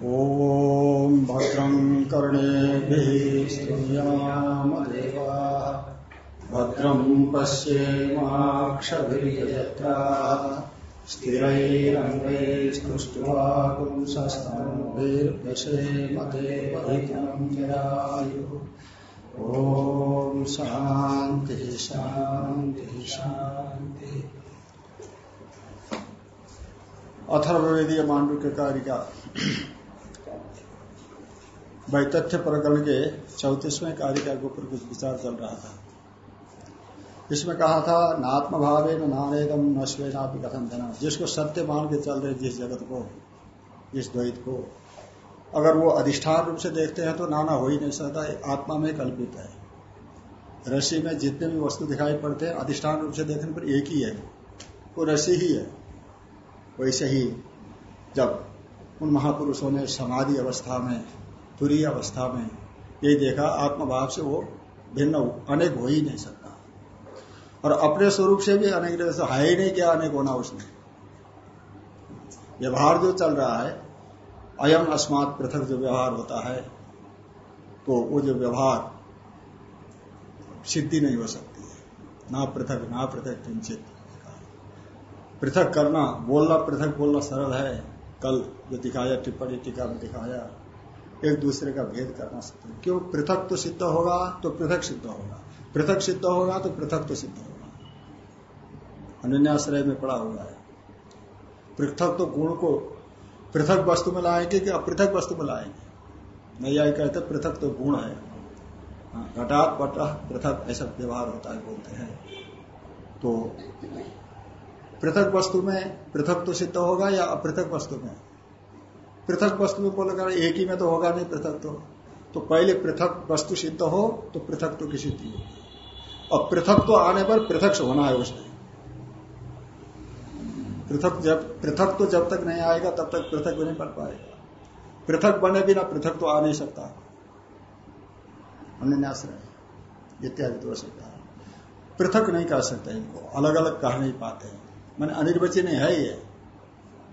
ॐ भद्रं कर्णेभिः स्तूयमामदेवा भद्रं पश्येमाक्षभिर्यत्राः स्थिरैरङ्गैस्तुष्ट्वापुंसस्तनोभिर्दशेमदेवहितं जरायुः ॐ मांडव्य कार्य का वैतथ्य प्रकरण के चौतीसवें कारिका के ऊपर कुछ विचार चल रहा था। इसमें कहा था नात्म भावे न नानेदम न स्वेना भी कथन धना। जिसको सत्य मान के चल रहे, जिस जगत को, जिस द्वैत को। अगर वो अधिष्ठान रूप से देखते हैं तो नाना हो ही नहीं सकता, आत्मा में कल्पित है। रसी में जितने भी वस्तु दिखाई पड़ते हैं, अधिष्ठान रूप से देखने पर एक ही है। वो रसी ही है। वैसे ही जब उन महापुरुषों ने समाधि अवस्था में तुरी अवस्था में यही देखा, आत्मभाव से वो भिन्न अनेक हो ही नहीं सकता। और अपने स्वरूप से भी अनेक है ही नहीं क्या अनेक होना उसने व्यवहार जो चल रहा है, अयम अस्मात पृथक जो व्यवहार होता है तो वो जो व्यवहार सिद्धि नहीं हो सकती है। ना पृथक ना पृथक किंचित। पृथक करना, बोलना पृथक बोलना सरल है। कल जो दिखाया, टिप्पणी, टीका में दिखाया एक दूसरे का भेद करना सकते हैं क्यों? पृथक तो सिद्ध होगा तो पृथक सिद्ध होगा। पृथक सिद्ध होगा तो पृथक तो सिद्ध होगा। अन्याश्रय में पड़ा हुआ है। पृथक तो गुण को पृथक वस्तु में लाएँगे कि अपृथक वस्तु में लाएँगे? नैया कहते पृथक तो गुण है। हाँ, घटात पट पृथक ऐसा व्यवहार होता है बोलते हैं। तो पृथक वस्तु में पृथक तो सिद्ध होगा या अपृथक वस्तु में? पृथक वस्तु में बोलेगा एक ही में तो होगा नहीं, पृथक तो। तो पहले पृथक वस्तु सिद्ध हो तो पृथक तो की सिद्धि हो। और पृथक तो आने पर पृथक होना है उसने पृथक जब, पृथक तो जब तक नहीं आएगा, तब तक पृथक भी नहीं बन पाएगा। पृथक बने बिना पृथक तो आ नहीं सकता। अन्याश्रय इत्यादि तो सकता है। पृथक नहीं कह सकते इनको अलग अलग कह नहीं पाते। हैं मैंने अनिर्वचनीय है ये,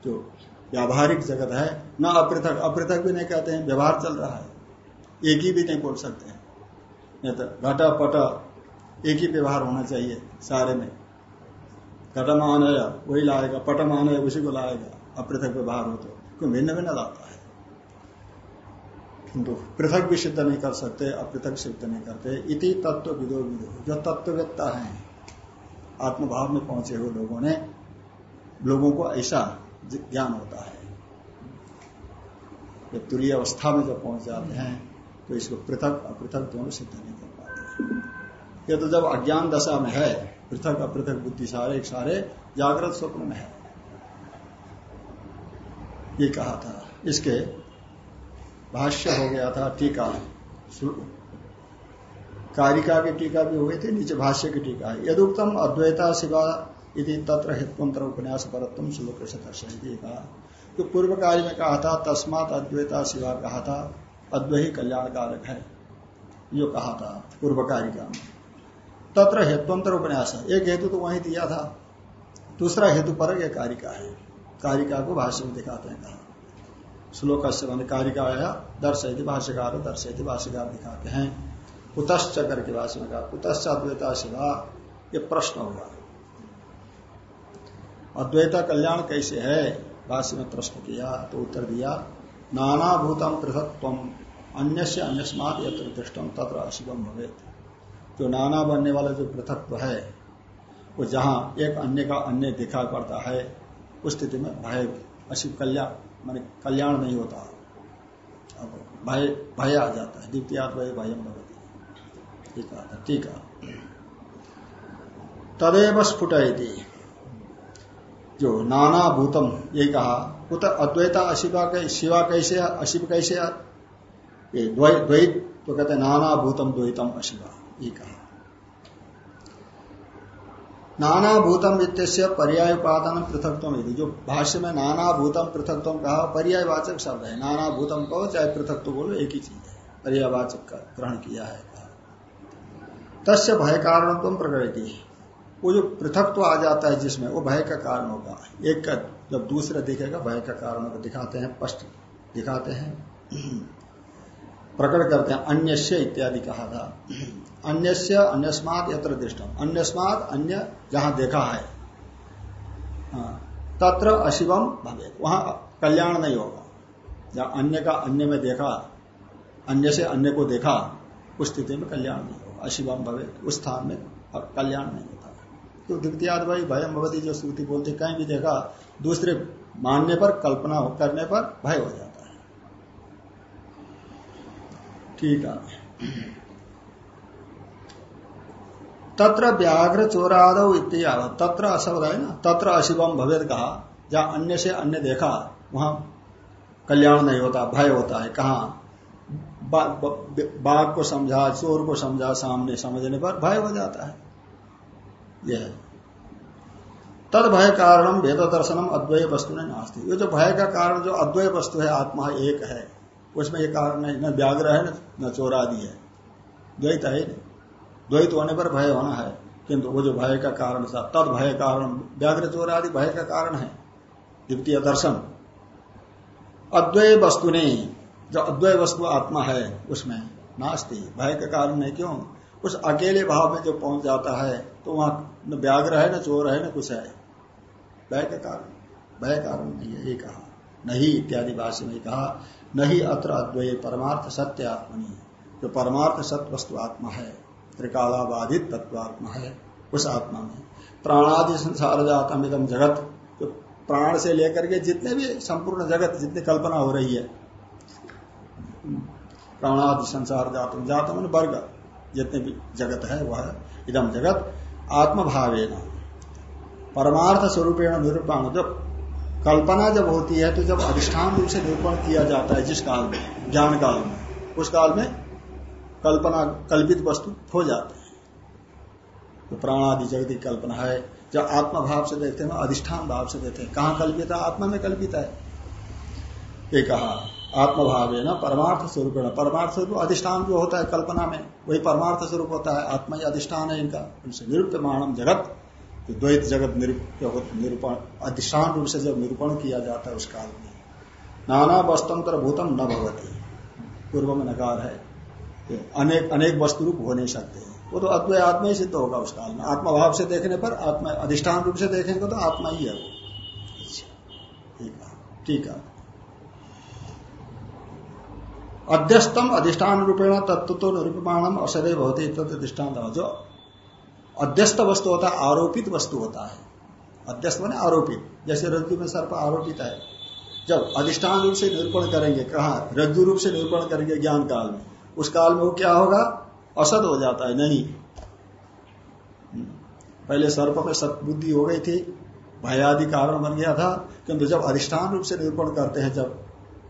जो व्यावहारिक जगत है, न अपृथक। अपृथक भी नहीं कहते हैं, व्यवहार चल रहा है। एक ही भी नहीं बोल सकते हैं। नहीं तो घटा पट एक ही व्यवहार होना चाहिए सारे में। घटमान है वही लाएगा पटमान है उसी को लाएगा। अपृथक व्यवहार हो तो। क्यों? भिन्न भिन्न लाता है। किंतु पृथक भी सिद्ध नहीं कर सकते, अपृथक सिद्ध नहीं करते। इति तत्व विदो विदो। जो तत्ववेत्ता है, आत्मभाव में पहुँचे हुए लोगों ने, लोगों को ऐसा ज्ञान होता है। जब तुरीय अवस्था में जब पहुँच जाते हैं तो इसको पृथक, अपृथक दोनों सिद्ध नहीं कर पाते ये तो जब अज्ञान दशा में है, पृथक, अपृथक, बुद्धि सारे सारे, जागृत स्वप्न में है। ये कहा था। इसके भाष्य हो गया था टीका। कारिका की टीका भी हो गई थी, नीचे भाष्य की टीका है। यदुक्तम अद्वैता शिवा यदि तत्र हितवंतर उपन्यास परत्म श्लोक से दर्शयती कहा तो पूर्व कार्य में कहा था, तस्मात अद्वैता शिवा कहा था अद्वैत कल्याण कारक है। यो कहा था पूर्व कारिका में। तत्र हेतुअंतर उपन्यास एक हेतु तो वही दिया था। दूसरा हेतु पर यह कारिका है। कारिका को भाष्य में दिखाते हैं कहा। श्लोक से मान कारिका आया, दर्शयती भाष्यकार दर्शयती भाष्यकार दिखाते हैं। कुतश्च करके भाष्य में कहा, कुतश्च अद्वैता शिवा ये प्रश्न होगा। अद्वैता कल्याण कैसे है? भाष्य में प्रश्न किया तो उत्तर दिया नाना भूतम पृथक अन्य से अन्यस्मात यत्र दृष्टम तत्र अशुभम भवे जो नाना बनने वाला जो पृथकत्व है, वो जहाँ एक अन्य का अन्य दिखा पड़ता है, उस स्थिति में भय, अशुभ कल्याण, मान कल्याण नहीं होता। अब भय भय आ जाता है द्वितीय भय भयम भवती। ठीक है तदेव स्फुट जो नाना भूतम यही कहा, उत अद्वैता अशिवा शिवा कैसे, अशिव कैसे द्वैत तो कहते नाना भूतम, द्वैतम अशिवा, ये कहा। नाना भूतम इत्य पर्याय उपादान पृथकत्व जो भाष्य में नाना भूतम पृथकत्व कहा, पर्यायवाचक शब्द है। नाना भूतम कहो चाहे पृथकत्व बोलो, एक ही चीज़ है। पर्यायवाचक का ग्रहण किया है तस्य भय कारण तुम प्रकृति वो जो पृथक आ जाता है जिसमें वो भय का कारण होगा। एक का जब दूसरा दिखेगा भय का कारण होगा। दिखाते हैं स्पष्ट दिखाते हैं। प्रकट करते हैं अन्यस्य इत्यादि कहा था। अन्यस्य अन्यस्मात यत्र दृष्टम। अन्यस्मात अन्य जहाँ देखा है। हाँ, तत्र अशिवम भवे वहाँ कल्याण नहीं होगा। जहाँ अन्य का अन्य में देखा अन्य से अन्य को देखा उस स्थिति में कल्याण नहीं होगा। अशिवम भवे उस स्थान में कल्याण नहीं होता तो द्वितीय भाई भयम भवती जो स्तुति बोलते, कहीं भी देखा दूसरे मानने पर, कल्पना करने पर भय हो जाता है। ठीक है। तत्र व्याघ्र चोराद इत्यादि तत्र अशब्द है ना, तत्र अशिवम भवेद कहा, जहाँ अन्य से अन्य देखा, वहाँ कल्याण नहीं होता, भय होता है, कहा बाघ को समझा, चोर को समझा, सामने समझने पर भय हो जाता है। यह तद भय कारण भेद दर्शनम अद्वय वस्तु ने नास्ती। ये जो भय का कारण, जो अद्वय वस्तु है, आत्मा एक है, उसमें ये कारण नहीं, न व्याग्र है, न चोरादि है। द्वैत है द्वैत होने पर भय होना है, किंतु वो जो भय का कारण था, तद भय कारण व्याग्र चोरादि भय का कारण है, द्वितीय दर्शन। अद्वय वस्तु ने जो अद्वय वस्तु आत्मा है, उसमें नास्ती। भय का कारण नहीं, क्यों? उस अकेले भाव में जो पहुँच जाता है तो वहाँ न व्याग्र है, न चोर है, न कुछ है। भय का कारण। भय कारण नहीं है, ये कहा। नहीं इत्यादि भाष्य में कहा नहीं अत्र अद्वय परमार्थ सत्य आत्मनि जो परमार्थ सत्य वस्तु आत्मा है त्रिकाला त्रिकालाबाधित तत्वात्मा है, उस आत्मा में। प्राणादि संसार जातम एकदम जगत। जो प्राण से लेकर के जितने भी संपूर्ण जगत, जितनी कल्पना हो रही है, प्राणादि संसार जातम जातम वर्ग। जितने भी जगत है, वह इदम जगत आत्मभावे न परमार्थ स्वरूपेण निरूपण जब कल्पना जब होती है तो जब अधिष्ठान रूप से निरूपण किया जाता है, जिस काल में, ज्ञान काल में, उस काल में कल्पना, कल्पित वस्तु हो जाते हैं। तो प्राणादि जगत की कल्पना है, जब आत्मा भाव से देखते हैं, अधिष्ठान भाव से देखते हैं, कहाँ कल्पित है? आत्मा में कल्पित है। ये कहा आत्मभाव है ना परमार्थ स्वरूप है परमार्थ स्वरूप अधिष्ठान जो होता है कल्पना में, वही परमार्थ स्वरूप होता है आत्मा ही अधिष्ठान है इनका। उनसे निरूप्यमाणम जगत तो द्वैत जगत निरूपण, अधिष्ठान रूप से जब निरूपण किया जाता है उस काल में। नाना वस्तंत्र भूतम न भगवती पूर्व में नकार है। अनेक अनेक वस्तु रूप हो नहीं सकते। वो तो अद्वैत आत्मा ही सिद्ध होगा उस काल में। आत्माभाव से देखने पर आत्मा अधिष्ठान रूप से देखेंगे तो आत्मा ही है वो। ठीक है। अध्यस्तम अधिष्ठान रूपेण तत्व तो निरूपमाणम असरे भवती अधिष्ठान जो अध्यस्त वस्तु होता है, आरोपित वस्तु होता है। अध्यस्त मैंने आरोपित। जैसे रज्जु में सर्प आरोपित है। जब अधिष्ठान रूप से निरूपण करेंगे, कहा? रज्जु रूप से निरूपण करेंगे ज्ञान काल में। उस काल में वो क्या होगा? असद हो जाता है, नहीं। पहले सर्प में सतबुद्धि हो गई थी, भयादि कारण बन गया था, किंतु जब अधिष्ठान रूप से निरूपण करते हैं, जब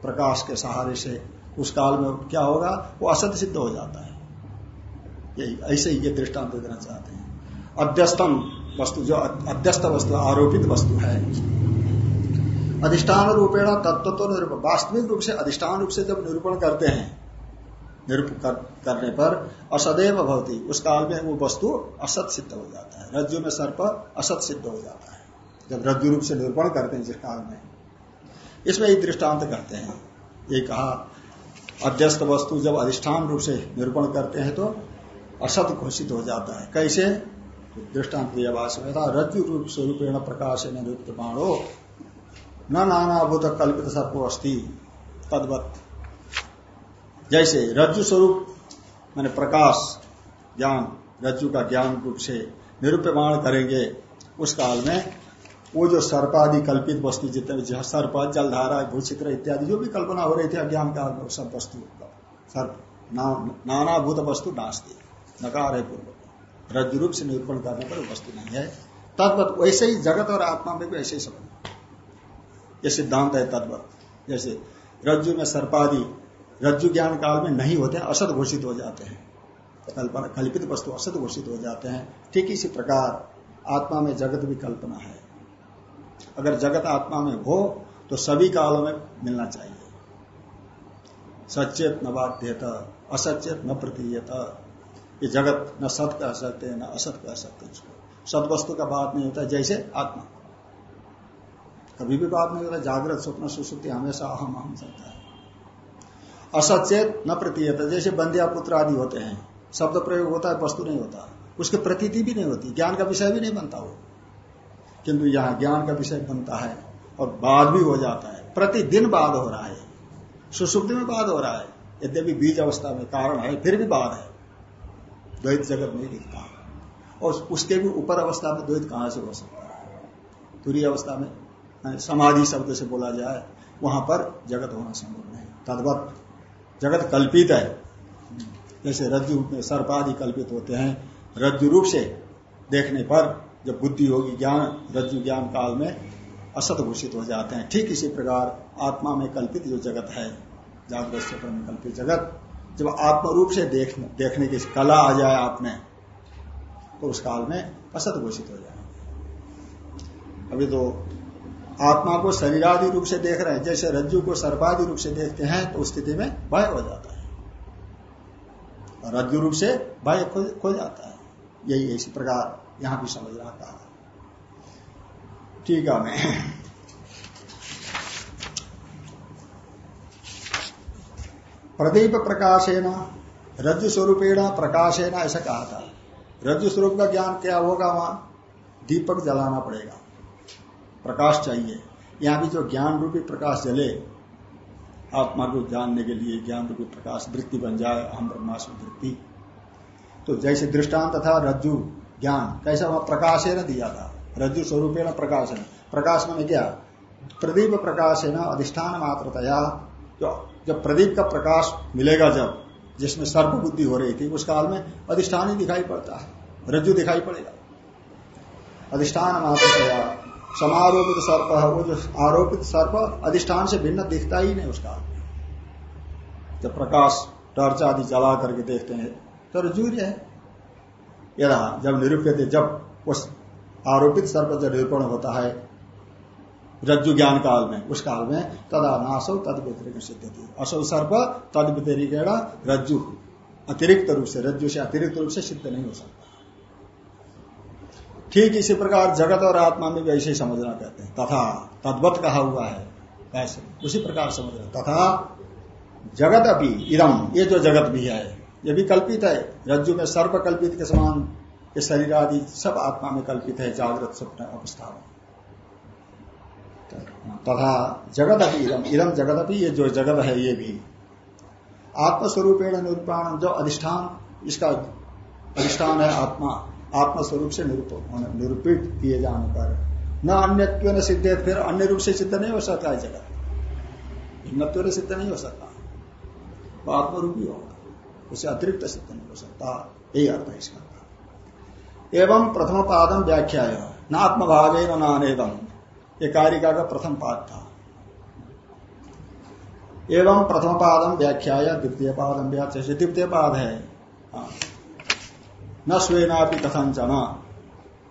प्रकाश के सहारे से उस काल में क्या होगा? वो असत सिद्ध हो जाता है। यही ऐसे ही ये दृष्टांत देना चाहते हैं। अध्यस्तम वस्तु जो अध्यस्त वस्तु आरोपित वस्तु है। अधिष्ठान रूपेण तत्व तो निरूपण। वास्तविक रूप से अधिष्ठान रूप से जब निरूपण करते हैं निरूप कर, करने पर असदैव भवती। उस काल में वो वस्तु असत सिद्ध हो जाता है। रज्जु में सर्प असत सिद्ध हो जाता है। जब रज्जु रूप से निरूपण करते हैं जिस काल में। इसमें एक दृष्टांत करते हैं। ये कहा अध्यस्त वस्तु जब अधिष्ठान रूप से निरूपण करते हैं तो असत घोषित हो जाता है। कैसे? था, रज्जु रूप स्वरूपेण प्रकाश निरुक्त बाणो, न नानाभूत कल्पित सर्पो अस्थि तद्वत। जैसे रज्जु स्वरूप, मैंने प्रकाश, ज्ञान, रज्जु का ज्ञान रूप से निरूप्यमाण करेंगे, उस काल में वो जो सर्पादि कल्पित वस्तु जितने सर्प, जलधारा, भूचित्र इत्यादि, जो भी कल्पना हो रही थी, अज्ञान में सब वस्तु सर्प नाना भूत वस्तु नास्ती नकार है पूर्व। रज रूप से निरूपण करने पर वस्तु नहीं है। तद्वत वैसे ही जगत और आत्मा में भी ऐसे ही समझ ये सिद्धांत है तद्वत। जैसे रज्जु में सर्पादि रज्जु ज्ञान काल में नहीं होते असत घोषित हो जाते हैं। कल्पना, कल्पित वस्तु असत घोषित हो जाते हैं। ठीक इसी प्रकार आत्मा में जगत भी कल्पना है। अगर जगत आत्मा में हो तो सभी कालों में मिलना चाहिए। सचेत न बाध्यत असचेत न प्रतीयत। ये जगत न सत कह सकते, न असत कह सकते उसको। सत वस्तु का बात नहीं होता, जैसे आत्मा। कभी भी बात नहीं होता, जागृत, स्वप्न सुश्रुति हमेशा अहम अहम चलता है। असचेत न प्रतीयत, जैसे बंदिया पुत्र आदि होते हैं। शब्द प्रयोग होता है, वस्तु नहीं होता। उसकी प्रतीति भी नहीं होती, ज्ञान का विषय भी नहीं बनता वो। किंतु यहाँ ज्ञान का विषय बनता है और बाद भी हो जाता है। प्रतिदिन बाद हो रहा है। सुसुप्ति में बाद हो रहा है। यद्यपि बीज अवस्था में कारण है, फिर भी बाद है। द्वैत जगत नहीं दिखता। और उसके भी ऊपर अवस्था में द्वैत कहाँ से हो सकता है? तुरी अवस्था में समाधि शब्द से बोला जाए, वहाँ पर जगत होना संभव नहीं। तद्वत, जगत कल्पित है। जैसे रज्जु में सर्पादि कल्पित होते हैं। रज्जु रूप से देखने पर जब बुद्धि होगी ज्ञान रज्जु ज्ञान काल में असत घोषित हो जाते हैं। ठीक इसी प्रकार आत्मा में कल्पित जो जगत है जागृत में कल्पित जगत जब आत्म रूप से देख, देखने की कला आ जाए आप में तो उस काल में असत घोषित हो जाए अभी तो आत्मा को शरीरादि रूप से देख रहे हैं जैसे रज्जु को सर्पादि रूप से देखते हैं तो स्थिति में भय हो जाता है। रज्जु रूप से भय खो जाता है। यही इसी प्रकार यहाँ भी समझ रहा कहा ठीक है, मैं प्रदीप प्रकाशेना, रज्जु स्वरूपेण प्रकाशेना, ऐसा कहा था। रज्जु स्वरूप का ज्ञान क्या होगा वहाँ? दीपक जलाना पड़ेगा। प्रकाश चाहिए। यहाँ भी जो ज्ञान रूपी प्रकाश जले, आत्मा को जानने के लिए ज्ञान रूपी प्रकाश, वृत्ति बन जाए हम ब्रह्मास्म वृत्ति। तो जैसे दृष्टांत था रज्जु ज्ञान। कैसा वहाँ प्रकाश है ना दिया था। रज्जु स्वरूप है प्रकाश है प्रकाश मैंने क्या? प्रदीप प्रकाश है ना, अधिष्ठान मात्रतया। जो जब प्रदीप का प्रकाश मिलेगा जब, जिसमें सर्प बुद्धि हो रही थी, उस काल में अधिष्ठान ही दिखाई पड़ता है। रज्जु दिखाई पड़ेगा। अधिष्ठान मात्रतया। समारोपित सर्प है वो जो आरोपित सर्प, अधिष्ठान से भिन्न दिखता ही नहीं उसका जब प्रकाश टर्च आदि जला करके देखते हैं तो रजूर्य है। यदा जब निरूपित जब उस आरोपित सर्प जब निरूपण होता है रज्जु ज्ञान काल में, उस काल में, तदा नाशो तद व्यतिरिक सिद्ध थी असो सर्प, तद व्यतिरिक रज्जु। अतिरिक्त रूप से, रज्जु से अतिरिक्त रूप से सिद्ध नहीं हो सकता। ठीक इसी प्रकार जगत और आत्मा में भी ऐसे समझना कहते हैं। तथा तद्वत कहा हुआ है, ऐसे। उसी प्रकार समझना। तथा जगत अभी इदम ये जो जगत भी है ये भी कल्पित है। रज्जु में सर्प कल्पित के समान ये शरीर आदि सब आत्मा में कल्पित है, जागृत स्वप्न अवस्था में। तथा जगत अभी इदम। इदम जगत अभी ये जो जगत है, ये भी। आत्मस्वरूपेण निरूपाण, जो अधिष्ठान, इसका अधिष्ठान है आत्मा। आत्मस्वरूप से निरूपित किए जाने पर। न अन्य क्यों न सिद्ध, फिर अन्य रूप से सिद्ध नहीं हो सकता है जगत। भिन्नत्व सिद्ध नहीं हो सकता। वो आत्मरूप ही होगा। उसे अतिरिक्त सिद्ध नहीं हो सकता, यही अर्थ है इसका एवं प्रथम पादम व्याख्या न आत्मभावे न नानेदम ये कारिका का प्रथम पाद था। एवं प्रथम पादम व्याख्या द्वितीय पादम व्याख्या द्वितीय पाद है। हाँ। न स्वेना भी कथन चना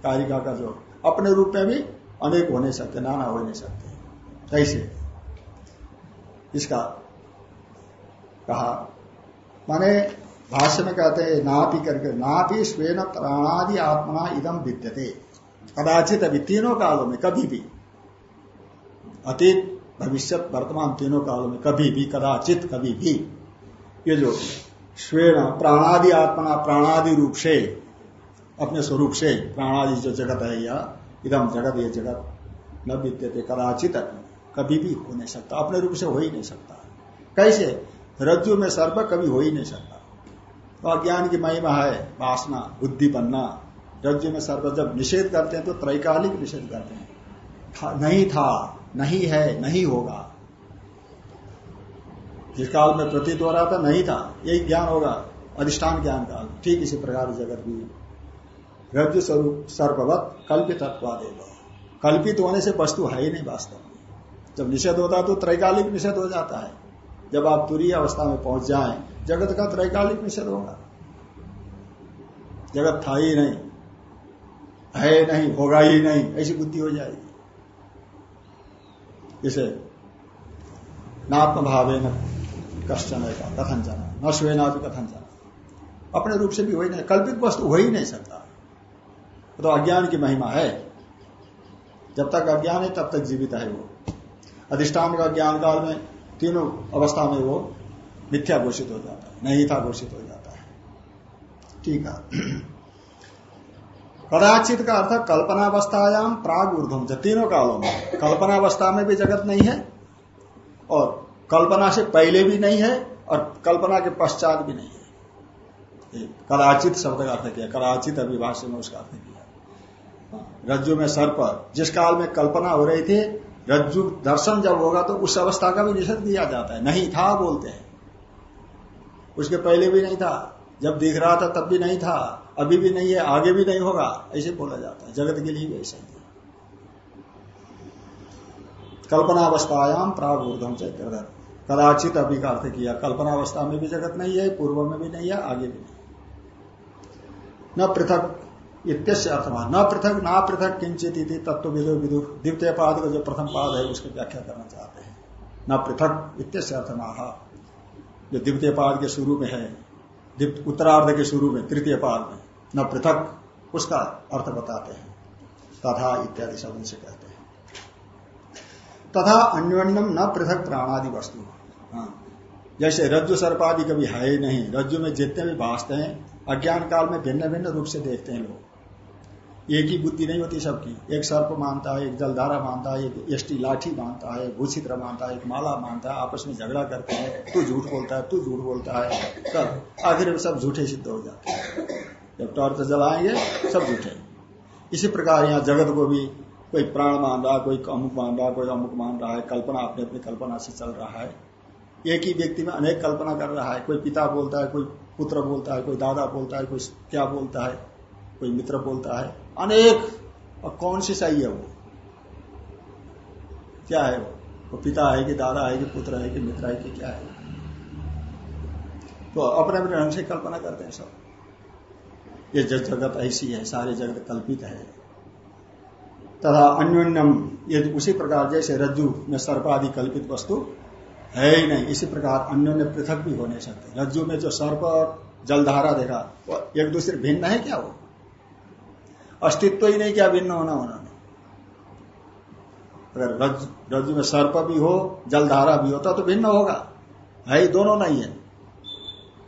कारिका का जो अपने रूप में भी अनेक हो नहीं सकते, नाना हो नहीं सकते। कैसे इसका कहा माने भाष्य में कहते हैं, नापी करके, नापी स्वेन प्राणादि आत्मा इदम विद्यते। कदाचित अभी तीनों कालों में, कभी भी। अतीत, भविष्य, वर्तमान तीनों कालों में, कभी भी, कदाचित, कभी भी। ये जो स्वेण प्राणादि आत्मा प्राणादि रूप से अपने स्वरूप से, प्राणादि जो जगत है, या इदम जगत, ये जगत न विद्यते, कदाचित, कभी भी हो नहीं सकता, अपने रूप से हो ही नहीं सकता। कैसे? रज्जु में सर्प कभी हो ही नहीं सकता। तो अज्ञान की महिमा है वासना बुद्धि बनना। रज्जु में सर्प जब निषेध करते हैं तो त्रैकालिक निषेध करते हैं। था, नहीं था नहीं है नहीं होगा। जिस काल में प्रतीत हो रहा था नहीं था। यही ज्ञान होगा अधिष्ठान ज्ञान काल ठीक इसी प्रकार जगत भी रज्जु स्वरूप सर्पवत कल्पित कल्पित होने से वस्तु है ही नहीं वास्तव में। जब निषेध होता है तो त्रैकालिक निषेध हो जाता है। जब आप तुरी अवस्था में पहुँच जाए, जगत का त्रैकालिक निषेध होगा। जगत था ही नहीं, है नहीं, होगा ही नहीं, ऐसी बुद्धि हो जाएगी। इसे नात्म भावे न कश्चन का कथन जाना न स्वेना भी कथन जाना। अपने रूप से भी हो ही नहीं, कल्पित वस्तु हो ही नहीं सकता। तो अज्ञान की महिमा है। जब तक अज्ञान है, तब तक जीवित है वो। अधिष्ठान का ज्ञान काल में तीनों अवस्था में वो मिथ्या घोषित हो जाता है नहीं था घोषित हो जाता है। ठीक है। कदाचित का अर्थ कल्पनावस्थायाम प्राग ऊर्धम तीनों कालों में कल्पनावस्था में भी जगत नहीं है और कल्पना से पहले भी नहीं है और कल्पना के पश्चात भी नहीं है। कदाचित शब्द का अर्थ किया कदाचित अभिभाष्य में उसका अर्थ किया। हाँ, रज्जु में सर्प जिस काल में कल्पना हो रही थी रज्जु दर्शन जब होगा तो उस अवस्था का भी निषेध किया जाता है। नहीं था बोलते हैं। उसके पहले भी नहीं था। जब दिख रहा था तब भी नहीं था। अभी भी नहीं है, आगे भी नहीं होगा, ऐसे बोला जाता है। जगत के लिए भी ऐसा ही कल्पनावस्थायाम प्रागूर्धम से कदाचित अभी का अर्थ किया। कल्पनावस्था में भी जगत नहीं है, पूर्व में भी नहीं है, आगे भी नहीं न पृथक इत्यस्य अर्थमान न पृथक, ना पृथक किंचित तत्व विदु विदु द्वितीय पाद का जो प्रथम पाद है, उसकी व्याख्या करना चाहते हैं। न पृथक इत्यस्य अर्थमाह जो द्वितीय पाद के शुरू में है उत्तरार्ध के शुरू में तृतीय पाद में, न पृथक, उसका अर्थ बताते हैं। तथा इत्यादि शब्द से कहते हैं। तथा अन्योन्यम न पृथक प्राणादि वस्तु। हाँ। जैसे रज्जु सर्पादि कभी है ही नहीं। रज्जु में जितने भी भाषते हैं, अज्ञान काल में भिन्न भिन्न रूप से देखते हैं लोग। एक ही बुद्धि नहीं होती सबकी। एक सर्प मानता है, एक जलधारा मानता है, एक एष्टी लाठी मानता है भूषित्र मानता है, एक माला मानता है, आपस में झगड़ा करते हैं, तू झूठ बोलता है, तू झूठ बोलता है सब आखिर सब झूठे सिद्ध हो जाते हैं। जब टॉर्च जलाएँगे, सब झूठे इसी प्रकार यहाँ जगत को भी कोई प्राण मान रहा, कोई अमुक मान रहा, कोई अमुक मान रहा है, कल्पना अपने अपनी कल्पना से चल रहा है। एक ही व्यक्ति में अनेक कल्पना कर रहा है। कोई पिता बोलता है, कोई पुत्र बोलता है, कोई दादा बोलता है, कोई क्या बोलता है, कोई मित्र बोलता है। अनेक, और कौन सी सही है वो? क्या है वो? वो पिता है कि दादा है कि पुत्र है कि मित्र है कि क्या है? तो अपने अपने ढंग से कल्पना करते हैं सब। ये जगत ऐसी है, सारे जगत कल्पित है। तथा अन्योन्यम, ये उसी प्रकार जैसे रज्जु में सर्प आदि कल्पित वस्तु है ही नहीं, इसी प्रकार अन्योन्य पृथक भी हो नहीं सकते रज्जु में जो सर्प और जलधारा देखा, वो एक दूसरे भिन्न है क्या वो? अस्तित्व ही नहीं क्या भिन्न होना उन्होंने अगर रज, रज्जु में सर्प भी हो जलधारा भी होता तो भिन्न होगा। है ही दोनों नहीं है।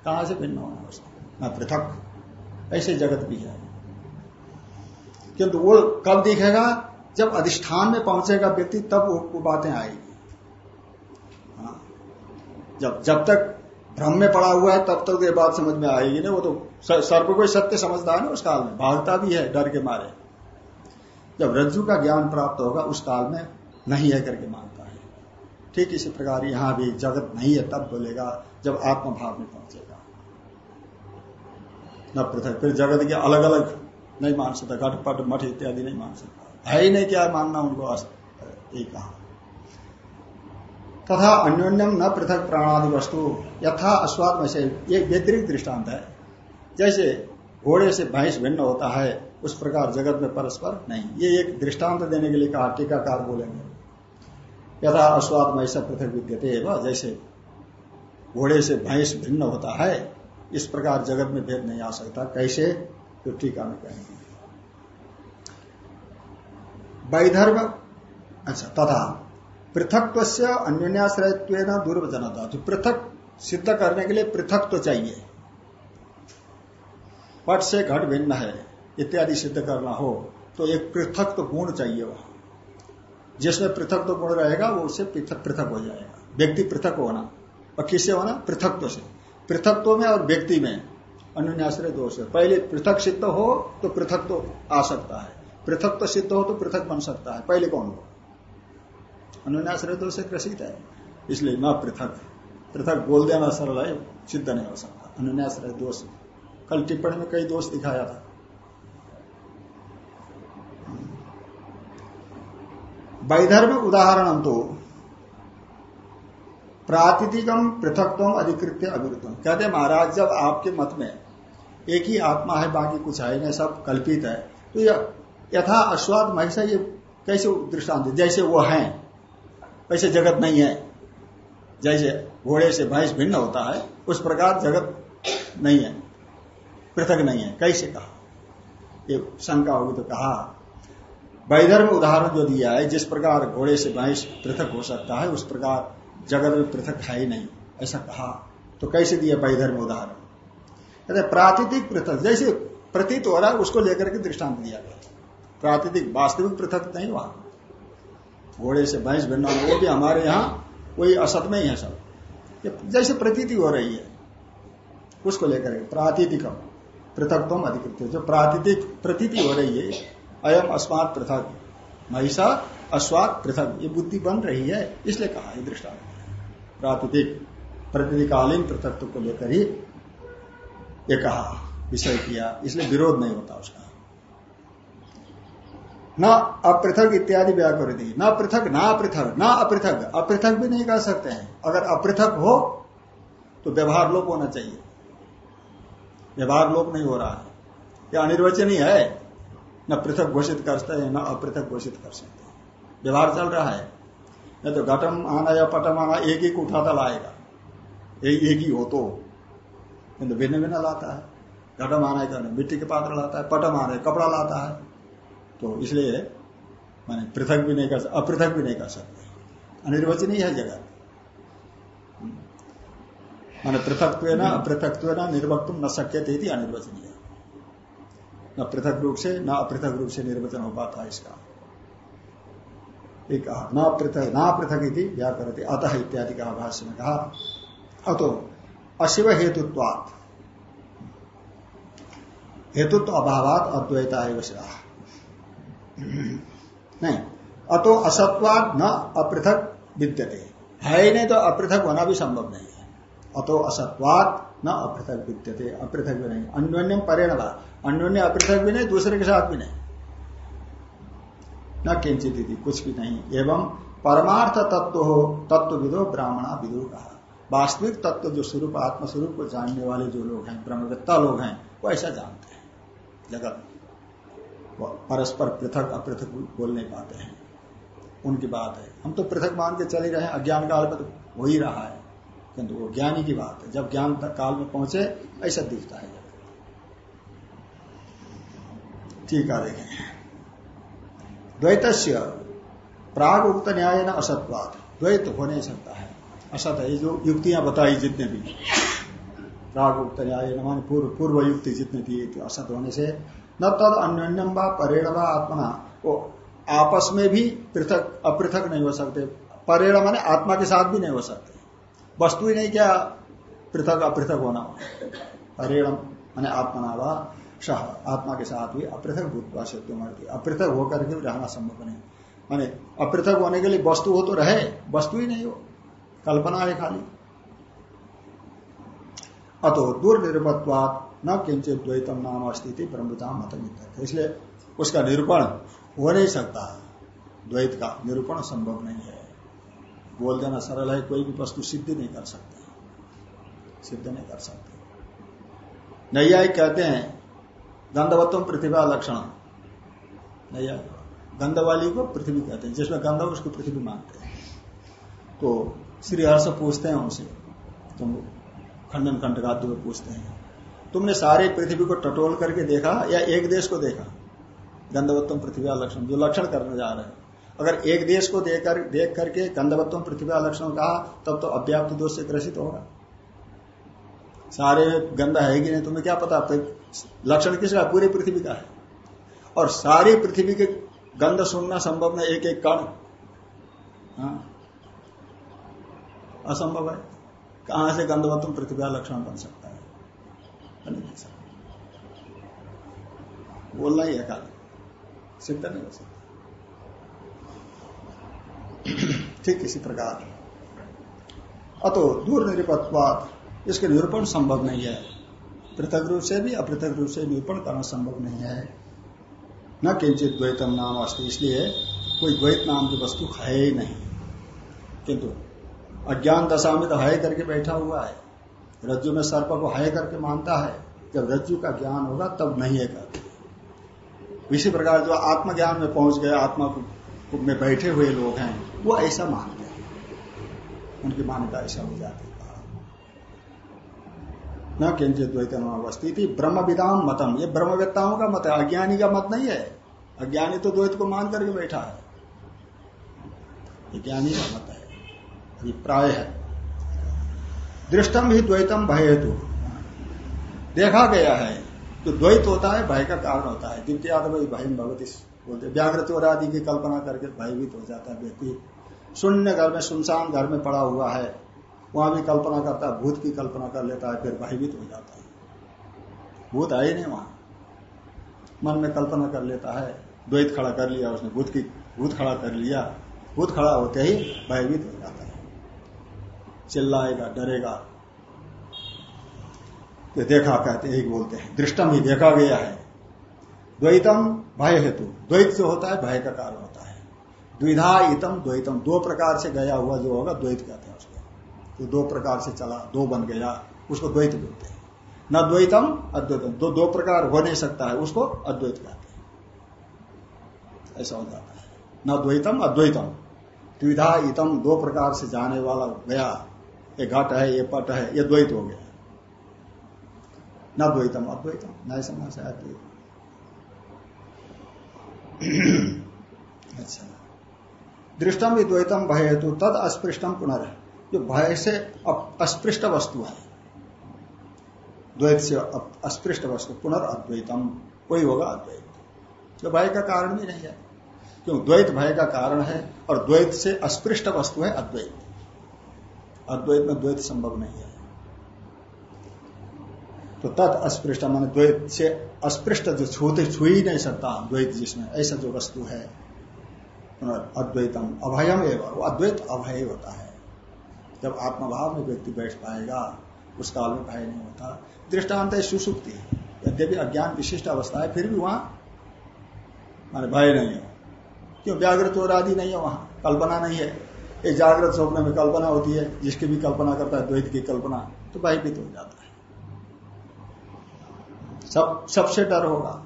कहाँ से भिन्न होना उसको? न पृथक। ऐसे जगत भी है। किंतु वो कब दिखेगा? जब अधिष्ठान में पहुंचेगा व्यक्ति तब वो बातें आएगी। हाँ। जब जब तक भ्रम में पड़ा हुआ है, तब तक तो ये बात समझ में आएगी ना, वो तो सर्प को सत्य समझता है ना उस काल में। भागता भी है डर के मारे। जब रज्जु का ज्ञान प्राप्त होगा, उस काल में नहीं है करके मानता है। ठीक इसी प्रकार यहाँ भी जगत नहीं है, तब बोलेगा, जब आत्मभाव में पहुंचेगा। न पृथक, फिर जगत के अलग अलग नहीं मान सकता, घटपट, मठ इत्यादि नहीं मान सकता। है ही नहीं क्या मानना उनको यही कहा? तथा अन्योन्यम न पृथक प्राणादि वस्तु यथा अश्वाद में से ये व्यतिरिक्त दृष्टांत है। जैसे घोड़े से भैंस भिन्न होता है, उस प्रकार जगत में परस्पर नहीं। ये एक दृष्टांत देने के लिए कहा, टीकाकार बोलेंगे। यथा अश्वाद में ऐसा पृथक विद्यते जैसे घोड़े से भैंस भिन्न होता है, इस प्रकार जगत में भेद नहीं आ सकता। कैसे? तो टीका में कहेंगे। वैधर्म अच्छा तथा पृथकत्व से अन्योन्याश्रयत्व दुर्वचनता तो पृथक सिद्ध करने के लिए पृथक तो चाहिए। पट से घट भिन्न है, इत्यादि सिद्ध करना हो तो एक पृथक तो गुण चाहिए वहाँ। जिसमें पृथक तो गुण रहेगा, वो उससे पृथक पृथक हो जाएगा। व्यक्ति पृथक होना, और किससे होना? पृथकत्व से। पृथकत्व में और व्यक्ति में अन्योन्याश्रय दोष है। पहले पृथक सिद्ध हो तो पृथक तो आ सकता है। पृथक तो सिद्ध हो तो पृथक बन सकता है। पहले कौन हो? अनुन्याश्रय दोष से ग्रसित है। इसलिए न पृथक पृथक बोल देना सरल है, सिद्ध नहीं हो सकता। अनुन्याश्रय दोष। कल टिप्पणी में कई दोष दिखाया था। वैधर्म उदाहरण तो प्रातिथिकम पृथकत्व अधिकृत अविरुद्धम कहते महाराज, जब आपके मत में एक ही आत्मा है, बाकी कुछ है नहीं, सब कल्पित है तो यथा अश्वाद महिषा ये कैसे दृष्टांत जैसे वो है वैसे जगत नहीं है। जैसे घोड़े से भैंस भिन्न होता है, उस प्रकार जगत नहीं है। पृथक नहीं है। कैसे कहा? ये शंका होगी तो कहा। वैधर्म उदाहरण जो दिया है, जिस प्रकार घोड़े से भैंस पृथक हो सकता है, उस प्रकार जगत में पृथक है ही नहीं। ऐसा कहा। तो कैसे दिया पैधर में उदाहरण? कहते प्रातिथिक पृथक। जैसे प्रतीत हो रहा है, उसको लेकर के दृष्टांत दिया गया प्रातिथिक वास्तविक पृथक नहीं वहाँ। घोड़े से भैंस भिन्न वो भी हमारे यहाँ कोई असत में ही है सब जैसे प्रतीति हो रही है, उसको लेकर प्रातिथिकम पृथकत्म अधिकृत जो प्रातिथिक प्रतीति हो रही है, अयम अस्मात पृथक, महिषा अश्वात पृथक, ये बुद्धि बन रही है, इसलिए कहा है दृष्टांत। प्रातिथिक प्रतिकालीन पृथकत्व को लेकर ही ये कहा, विषय किया, इसलिए विरोध नहीं होता उसका। न अपृथक इत्यादि व्याकृति न पृथक, ना पृथक, न अपृथक। अपृथक भी नहीं कह सकते हैं। अगर अपृथक हो तो व्यवहार लोप होना चाहिए। व्यवहार लोप नहीं हो रहा है। यह अनिर्वचनीय है। न पृथक घोषित कर सकते हैं, न अपृथक घोषित कर सकते हैं। व्यवहार चल रहा है। न तो घटम आना या पटम आना, एक ही उठाता लाएगा। एक ही हो तो। किंतु भिन्न भिन्न लाता है। घटम आना का मिट्टी के पात्र लाता है, पटम आना, कपड़ा लाता है। तो इसलिए माने पृथक भी नहीं कर सकते अपृथक भी नहीं कर सकते। अनिर्वचनीय है जगह माने पृथक न अपृथक न निर्वक्तुम न शक्य थे अनिर्वचनीय। न पृथक रूप से, न अपृथक रूप से निर्वचन हो पाता इसका। एक न पृथक न पृथक इति व्याकरते अतः इत्यादि का भाष्य में कहा। अतो, अशिव हेतुत्वात। हेतुत्व अभावात अद्वैता है नहीं। अतो असत्वाद न अपृथक विद्यते। है ही नहीं तो अपृथक होना भी संभव नहीं है। अतो असत्वाद न अपृथक विद्यते। अपृथक भी नहीं। अन्योन्यम परेण अन्योन्य अपृथक भी नहीं, दूसरे के साथ भी नहीं। न किंचित कुछ भी नहीं। एवं परमार्थ तत्व हो तत्व विदो ब्राह्मणा विदो कहा वास्तविक तत्व जो स्वरूप, आत्मस्वरूप को जानने वाले जो लोग हैं, ब्रह्मवेत्ता लोग हैं, वो ऐसा जानते हैं। जगत परस्पर पृथक, अपृथक बोल नहीं पाते हैं। उनकी बात है। हम तो पृथक मान के चले रहे हैं। अज्ञान काल में तो हो ही रहा है। किंतु वो ज्ञानी की बात है। जब ज्ञान काल में पहुँचे, ऐसा दिखता है। ठीक है, देखें। द्वैत प्राग उक्त न्याय न असत्वाद द्वैत हो नहीं सकता है। असत है जो युक्तियाँ बताई जितने भी। प्राग उक्त न्याय पूर्व पूर्व युक्ति जितने थी, असत होने से न तद अन्यम व परेण व आत्मना। वो आपस में भी पृथक, अपृथक नहीं हो सकते। परेण माने आत्मा के साथ भी नहीं हो सकते। वस्तु ही नहीं क्या? पृथक, अपृथक होना। परेण माने आत्मना व सह आत्मा के साथ भी अपृथक भूतवा सत्य अपृथक होकर के रहना संभव नहीं। माने अपृथक होने के लिए वस्तु हो तो रहे, वस्तु ही नहीं हो। कल्पना है खाली। अतो दुर्निर्भत्वात न किंचित द्वैतम नाम स्थिति ब्रह्मता मत इसलिए उसका निरूपण हो नहीं सकता। द्वैत का निरूपण संभव नहीं है। बोल देना सरल है, कोई भी वस्तु सिद्ध नहीं कर सकता। सिद्ध नहीं कर सकते। नैयायिक कहते हैं, गंधवत्व पृथ्वी लक्षण। नैया गंध वाली को पृथ्वी कहते हैं, जिसमें गंध उसको पृथ्वी मानते हैं। तो श्री हर्ष पूछते हैं उनसे, तुम खंडन खंड का पूछते हैं। तुमने सारे पृथ्वी को टटोल करके देखा या एक देश को देखा? गंधवत्तम पृथ्वी लक्षण, जो लक्षण करने जा रहे हैं। अगर एक देश को देख कर देख करके गंधवत्व पृथ्वी लक्षण कहा, तब तो अव्याप्त दोष से ग्रसित होगा। सारे गंदा है कि नहीं, तुम्हें क्या पता? लक्षण किसका पूरी पृथ्वी का है। और सारी पृथ्वी के गंध सुनना संभव नहीं एक एक कण। हाँ। असंभव है। कहाँ से गंधवत्तम पृथ्वी लक्षण बन सकता नहीं बोलना ही खाली सिद्ध नहीं हो सकता। ठीक इसी प्रकार। अतो दूर निरुपत्वाद इसके निरूपण संभव नहीं है। पृथक रूप से भी अपृथक रूप से निरूपण करना संभव नहीं है। न किंचित द्वैतम नाम अस्त, इसलिए कोई द्वैत नाम की वस्तु है ही नहीं। किंतु अज्ञान दशा में तो है करके बैठा हुआ है। रज्जु में सर्प को हय करके मानता है, जब रज्जु का ज्ञान होगा, तब नहीं है कहते इसी प्रकार जो आत्मज्ञान में पहुँच गए, आत्मा में बैठे हुए लोग हैं, वो ऐसा मानते हैं। उनकी मान्यता ऐसा हो जाती है। न किंचित द्वैत थी ब्रह्म विदाम मतम। ये ब्रह्मवेत्ताओं का मत है, अज्ञानी का मत नहीं है। अज्ञानी तो द्वैत को मान करके बैठा है। ये ज्ञानी का मत है प्राय है। दृष्टम ही द्वैतम भय हेतु देखा गया है तो द्वैत होता है, भय का कारण होता है। द्वितीय भय भगवती बोलते व्याकृत और आदि की कल्पना करके भयभीत हो जाता है व्यक्ति। शून्य घर में, सुनसान घर में पड़ा हुआ है, वहाँ भी कल्पना करता है, भूत की कल्पना कर लेता है, फिर भयभीत हो जाता है। भूत ही नहीं वहाँ। मन में कल्पना कर लेता है, द्वैत खड़ा कर लिया उसने, भूत की, भूत खड़ा कर लिया। भूत खड़ा होते ही भयभीत हो जाता चिल्लाएगा, डरेगा। तो देखा, कहते एक बोलते हैं, दृष्टम ही देखा गया है। द्वैतम भय हेतु। द्वैत जो होता है, भय का कारण होता है। द्विधा इतम द्वैतम, दो प्रकार से गया हुआ जो होगा, द्वैत कहते हैं उसको। तो दो प्रकार से चला, दो बन गया, उसको द्वैत बोलते हैं। न द्वैतम, अद्वैतम। दो दो प्रकार हो नहीं सकता है, उसको अद्वैत कहते हैं। ऐसा हो जाता है। न द्वैतम, अद्वैतम। द्विधा इतम, दो प्रकार से जाने वाला गया। ये घट है, ये पट है, ये द्वैत हो गया। न द्वैतम, अद्वैतम, न समझ अद्वैत। अच्छा। दृष्टम भी द्वैतम भय हेतु तद अस्पृष्टम पुनर्। जो भय से अस्पृष्ट वस्तु है। द्वैत से अस्पृष्ट वस्तु पुनर्अद्वैतम कोई होगा अद्वैत। जो भय का कारण भी नहीं है। क्यों? द्वैत भय का कारण है और द्वैत से अस्पृष्ट वस्तु है अद्वैत। अद्वैत में द्वैत संभव नहीं है। तो तत् अस्पृष्ट, मान द्वैत से अस्पृष्ट जो छूते छू ही नहीं सकता द्वैत जिसमें, ऐसा जो वस्तु है अद्वैतम, अभयम एवं, वो अद्वैत अभय होता है। जब आत्मभाव में व्यक्ति बैठ पाएगा उस काल में भय नहीं होता। दृष्टांत है सुसुप्ति। यद्यपि अज्ञान विशिष्ट अवस्था है, फिर भी वहाँ, माने भय नहीं है। क्यों? और आदि नहीं है वहाँ, कल्पना नहीं है। एक जागृत स्वप्न में कल्पना होती है, जिसकी भी कल्पना करता है, द्वैत की कल्पना तो भयभीत हो जाता है। सब, सबसे डर होगा।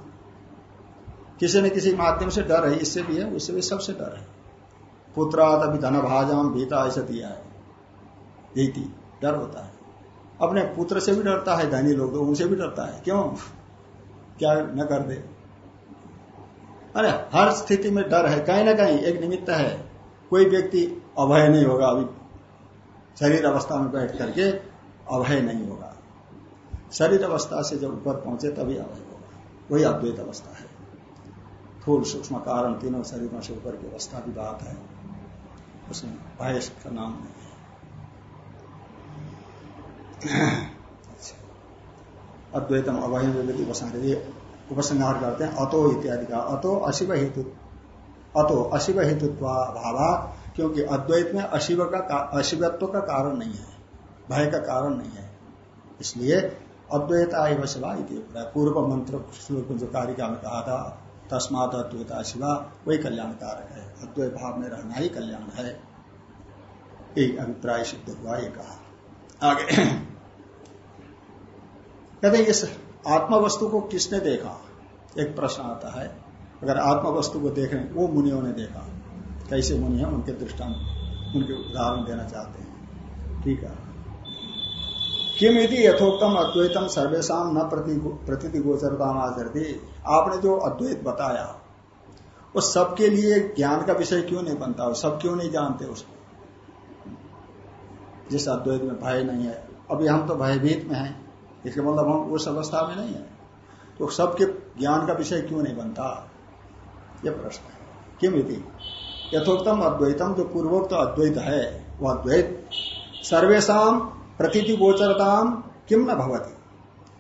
किसी न किसी माध्यम से डर है, इससे भी है, उससे भी सबसे डर है। पुत्रात अभी धन भाजाम भीता ऐसा दिया है भीति, डर होता है। अपने पुत्र से भी डरता है, धनी लोग तो उनसे भी डरता है। क्यों? क्या न कर दे। अरे, हर स्थिति में डर है, कहीं ना कहीं एक निमित्त है। कोई व्यक्ति अभय नहीं होगा अभी। शरीर अवस्था में बैठ करके अभय नहीं होगा। शरीर अवस्था से जब ऊपर पहुँचे तभी अभय होगा। वही अद्वैत अवस्था है। थूल सूक्ष्म कारण तीनों शरीरों से ऊपर की अवस्था की बात है। उसमें भय का नाम नहीं है। अच्छा। अद्वैतम अभय उपसंहार करते हैं। अतो इत्यादि का। अतो अशिव हेतु अतो अशिव हेतुत्व भावा क्योंकि अद्वैत में अशिव का अशिवत्व का कारण नहीं है। भय का कारण नहीं है। इसलिए अद्वैता एवं शिवा पूर्व मंत्र जो कारिका में कहा था, तस्मात अद्वैता शिवा वही कल्याण कारक है। अद्वैत भाव में रहना ही कल्याण है। एक अभिप्राय सिद्ध हुआ, ये कहा। आगे। कहते इस आत्मा वस्तु को किसने देखा? एक प्रश्न आता है। अगर आत्मा वस्तु को देख, वो मुनियों ने देखा। कैसे मुनि है, उनके दृष्टांत, उनके उदाहरण देना चाहते हैं। ठीक है। किम यदि यथोक्तम अद्वैतम सर्वेशा न प्रति गोचरता आचरती। आपने जो अद्वैत बताया, वो सबके लिए ज्ञान का विषय क्यों नहीं बनता? हो सब क्यों नहीं जानते उसको? जिस अद्वैत में भय नहीं है। अभी हम तो भयभीत में हैं। इसका मतलब हम उस अवस्था में नहीं है। तो सबके ज्ञान का विषय क्यों नहीं बनता? यह प्रश्न है। किम यदि यथोक्तम अद्वैतम जो पूर्वोक्त अद्वैत है वह अद्वैत। सर्वेशा प्रतीति गोचरताम किम न भवती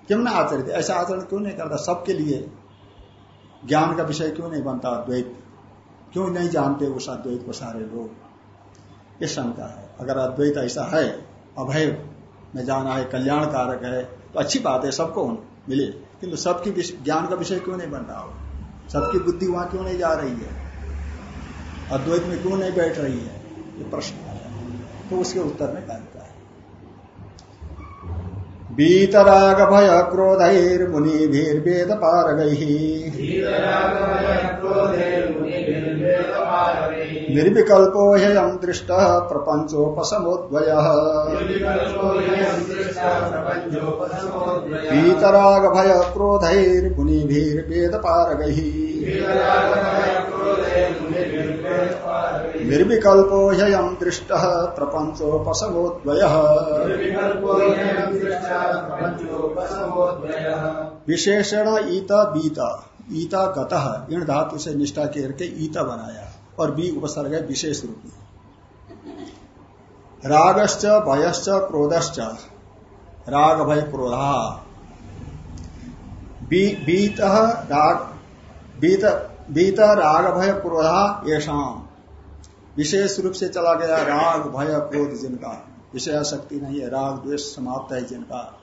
किम न आचरित। ऐसा आचरण क्यों नहीं करता? सबके लिए ज्ञान का विषय क्यों नहीं बनता अद्वैत? क्यों नहीं जानते उस अद्वैत को सारे लोग? ये शंका है। अगर अद्वैत ऐसा है, अभय, में जाना है कल्याण कारक है तो अच्छी बात है, सबको मिले। किंतु सबकी ज्ञान का विषय क्यों नहीं बन रहा हो? सबकी बुद्धि वहाँ क्यों नहीं जा रही है? अद्वैत में क्यों नहीं बैठ रही है? ये प्रश्न है। तो उसके उत्तर में कहता है। बीतराग भय क्रोधैर्मुनिभिर्वेद पारगैः निर्विकल्पो ह्ययम् दृष्टः प्रपञ्चोपशमोद्वयः बीतराग भय क्रोधैर्मुनिभिर्वेद पारगैः निर्विकल्पो ह्ययम् दृष्टः प्रपञ्चोपशमोद्वयः विशेषण ईता बीता, ईता गतः इन धातु से निष्ठा के करके ईता बनाया, और बी उपसर्ग है विशेष रूप में। रागश्च, भयश्च, क्रोधश्च। राग, भय, क्रोधा। बीत राग, बीत बीत राग भय क्रोधा येषाम। विशेष रूप से चला गया राग भय क्रोध जिनका। विषय शक्ति नहीं है, राग द्वेष समाप्त है जिनका।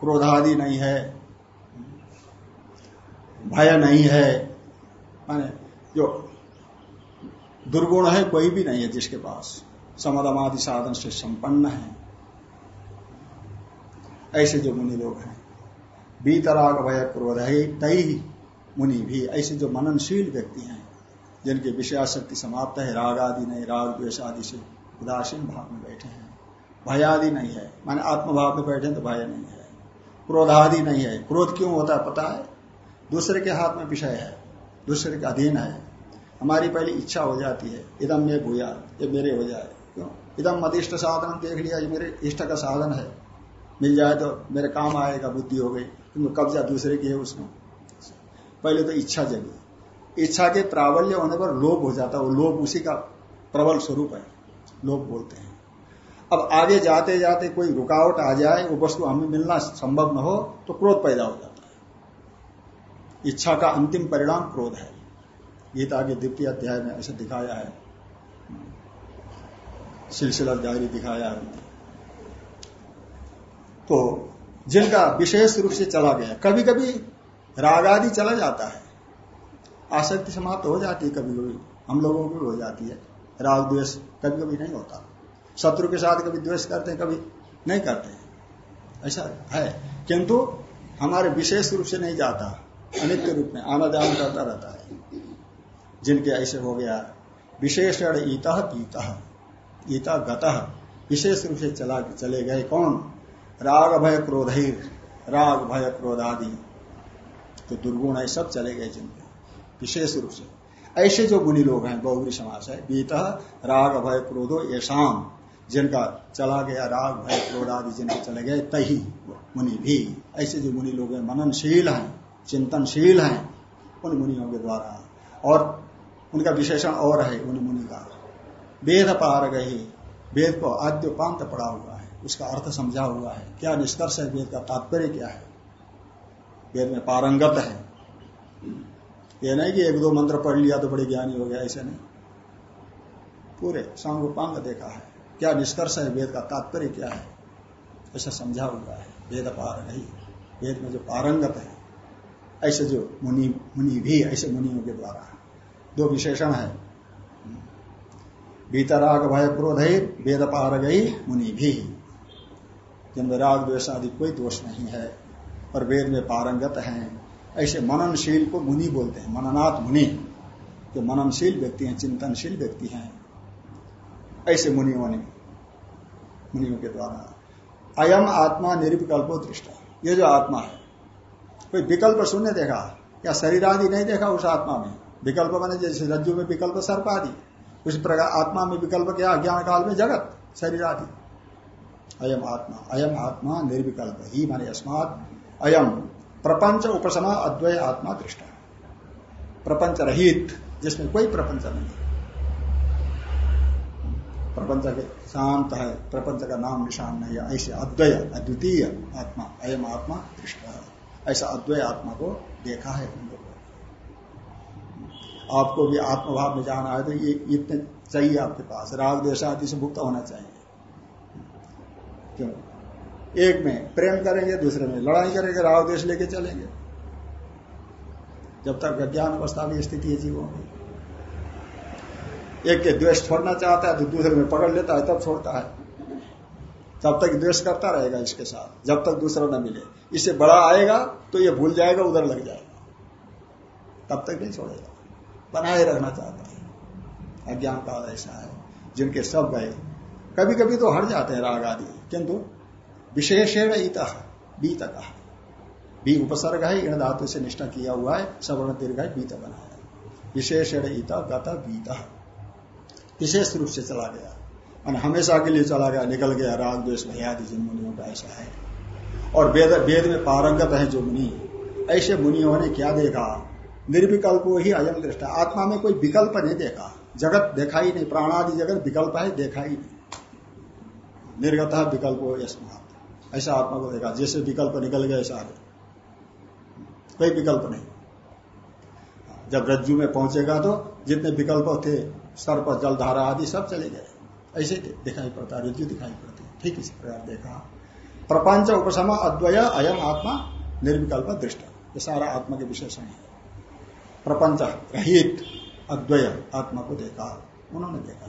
क्रोधादि नहीं है, भय नहीं है, माने जो दुर्गुण है कोई भी नहीं है जिसके पास। समाधमादि साधन से संपन्न है। ऐसे जो मुनि लोग हैं। बीतराग भय क्रोध है तई मुनि भी, ऐसे जो मननशील व्यक्ति हैं, जिनकी विषयाशक्ति समाप्त है, राग आदि नहीं, राग द्वेष आदि से उदासीन भाव में बैठे हैं। भय आदि नहीं है। माने आत्मभाव में बैठे तो भय नहीं है। क्रोध आदि नहीं है। क्रोध क्यों होता है पता है? दूसरे के हाथ में विषय है। दूसरे के अधीन है। हमारी पहली इच्छा हो जाती है इदम में भूया, ये मेरे हो जाए। क्यों? इदम मदिष्ट साधन देख लिया, ये मेरे इष्ट का साधन है। मिल जाए तो मेरे काम आएगा, बुद्धि हो गई, क्योंकि कब्जा दूसरे की है उसमें। पहले तो इच्छा जगी। इच्छा के प्राबल्य होने पर लोभ हो जाता है, वो लोभ उसी का प्रबल स्वरूप है लोभ बोलते हैं। अब आगे जाते जाते कोई रुकावट आ जाए, वो वस्तु हमें मिलना संभव न हो तो क्रोध पैदा हो जाता है। इच्छा का अंतिम परिणाम क्रोध है। गीता के द्वितीय अध्याय में ऐसे दिखाया है। सिलसिला जारी दिखाया है। तो जिनका विशेष रूप से चला गया कभी कभी राग आदि चला जाता है। आसक्ति समाप्त हो जाती है कभी कभी। हम लोगों की हो जाती है। राग द्वेष कभी कभी नहीं होता। शत्रु के साथ कभी द्वेष करते हैं, कभी नहीं करते हैं। ऐसा है। किंतु हमारे विशेष रूप से नहीं जाता। अनित्य रूप में आना जान करता रहता है। जिनके ऐसे हो गया। विशेषण ईता पीता। ईता गता। विशेष रूप से चला, चले गए कौन? राग भय क्रोधिर। राग भय क्रोधादि। तो दुर्गुण है, सब चले गए जिनके। विशेष रूप से। ऐसे जो मुनि लोग हैं बहुगुरी समाज है, बीत राग, भय, क्रोधो येषाम जिनका चला गया राग, भय, क्रोध आदि जिनके चले गए, तही मुनि भी। ऐसे जो मुनि लोग हैं, मननशील हैं, चिंतनशील हैं, उन मुनियों के द्वारा। और उनका विशेषण और है उन मुनि का। वेद पार गही वेद को आद्योपांत पड़ा हुआ है, उसका अर्थ समझा हुआ है। क्या निष्कर्ष है, वेद का तात्पर्य क्या है? वेद में पारंगत है। ये नहीं कि एक दो मंत्र पढ़ लिया तो बड़े ज्ञानी हो गया, ऐसे नहीं। पूरे सांगोपांग देखा है। क्या निष्कर्ष है वेद का? तात्पर्य क्या है? ऐसा समझा हुआ है। वेद पार नहीं। वेद में जो पारंगत है, ऐसे जो मुनि मुनि भी, ऐसे मुनियों के द्वारा। दो विशेषण है। भीतराग भय क्रोध वेद पार गई, मुनि भी। जिनमें राग, द्वेष आदि कोई दोष नहीं है। और वेद में पारंगत हैं। ऐसे मननशील को मुनि बोलते हैं। मननाथ मुनि, जो मननशील व्यक्ति हैं, चिंतनशील व्यक्ति हैं। ऐसे मुनियों ने, मुनियों के द्वारा अयम आत्मा निर्विकल्पो दृष्टा। ये जो आत्मा है, कोई विकल्प शून्य देखा, या शरीर आदि नहीं देखा उस आत्मा में? विकल्प बने जैसे रज्जु में विकल्प, सर्प आदि। उसी प्रकार आत्मा में विकल्प क्या? ज्ञान काल में जगत, शरीर आदि। अयम आत्मा अयम आत्मा निर्विकल्प ही माने अस्मात अयम। प्रपंच उपशमा अद्वय आत्मा दृष्टा। प्रपंच रहित, जिसमें कोई प्रपंच नहीं है। प्रपंच के शांत है, प्रपंच का नाम निशान नहीं है। ऐसे अद्वय अद्वितीय आत्मा, अयम आत्मा दृष्टा। ऐसा अद्वय आत्मा को देखा है उन लोगों आपको भी आत्मभाव में जाना है तो ये, इतने चाहिए आपके पास। राग देश आदि से मुक्त होना चाहिए। क्यों? एक में प्रेम करेंगे, दूसरे में लड़ाई करेंगे राग देश लेके चलेंगे। जब तक ज्ञान अवस्था में स्थिति है जीवों की एक के द्वेष छोड़ना चाहता है तो दूसरे में पकड़ लेता है, तब छोड़ता है। तब तक द्वेष करता रहेगा इसके साथ, जब तक दूसरा न मिले। इससे बड़ा आएगा तो ये भूल जाएगा, उधर लग जाएगा। तब तक नहीं छोड़ेगा। बनाए रखना चाहता है। अज्ञान का ऐसा है, जिनके सब गए। कभी कभी तो हट जाते हैं राग आदि किंतु विशेषण इत बीत बी उपसर्ग है इन धातु से निष्ठा किया हुआ है, सवर्ण दीर्घ है, बीत बनाया विशेषण इत, गत बीत। विशेष रूप से चला गया। और हमेशा के लिए चला गया, निकल गया, राग, द्वेष भयादि जिन मुनियों का ऐसा है। और वेद वेद में पारंगत है जो मुनि, ऐसे मुनियों ने क्या देखा? निर्विकल्प ही अयम दृष्टा। आत्मा में कोई विकल्प नहीं देखा। जगत देखा ही नहीं, प्राणादि जगत विकल्प है, देखा ही नहीं। निर्गत विकल्प हो ऐसा आत्मा को देखा, जैसे विकल्प निकल गए सारे कोई विकल्प नहीं। जब रज्जु में पहुंचेगा तो जितने विकल्प थे सर्प जलधारा आदि सब चले गए। ऐसे दिखाई पड़ता, रज्जु दिखाई पड़ती। ठीक इसी प्रकार देखा। प्रपंच उपसम अद्वय अयम आत्मा निर्विकल्प दृष्ट। ये सारा आत्मा के विशेषण है। प्रपंच रहित अद्वय आत्मा को देखा। उन्होंने देखा।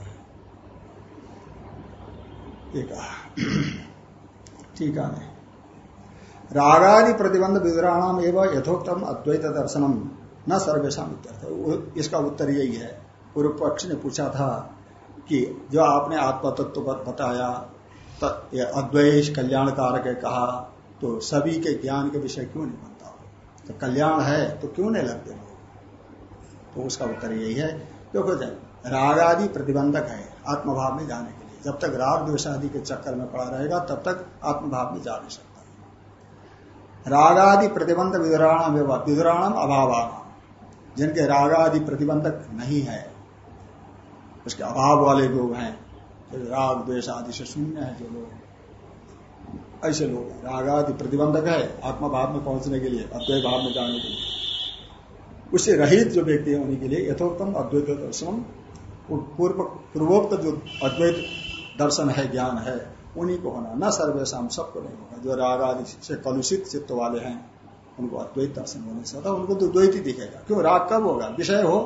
है ठीक है। रागादि प्रतिबंध विवराणाम एवं यथोक्तम अद्वैत दर्शनम। न सर्वेशा इसका उत्तर यही है। पूर्व पक्ष ने पूछा था कि जो आपने आत्मा तत्व पर बताया अद्वैत कल्याण कारक है कहा तो सभी के ज्ञान के विषय क्यों नहीं बनता? तो कल्याण है तो क्यों नहीं लगते लोग? तो उसका उत्तर यही है। क्योंकि राग आदि प्रतिबंधक है, आत्मभाव में जाने जब तक राग द्वेष आदि के चक्कर में पड़ा रहेगा, तब तक आत्मभाव में जा नहीं सकता। राग आदि प्रतिबंध विदुराणम विदुराणम अभाव जिनके राग आदि प्रतिबंधक नहीं है, उसके अभाव वाले लोग हैं राग द्वेष आदि से शून्य है जो लोग। ऐसे लोग राग आदि प्रतिबंधक है आत्मा भाव में पहुँचने के लिए अद्वैत भाव में जाने के लिए। उससे रहित जो व्यक्ति है उन्हीं के लिए यथोत्तम अद्वैत दर्शन पूर्व पूर्वोक्त जो अद्वैत दर्शन है, ज्ञान है, उन्हीं को होना। न सर्वेशम सबको नहीं होगा जो राग आदि से कलुषित चित्त वाले हैं, उनको अद्वैत दर्शन होने से उनको तो द्वैत ही दिखेगा। क्यों? राग कब होगा? विषय हो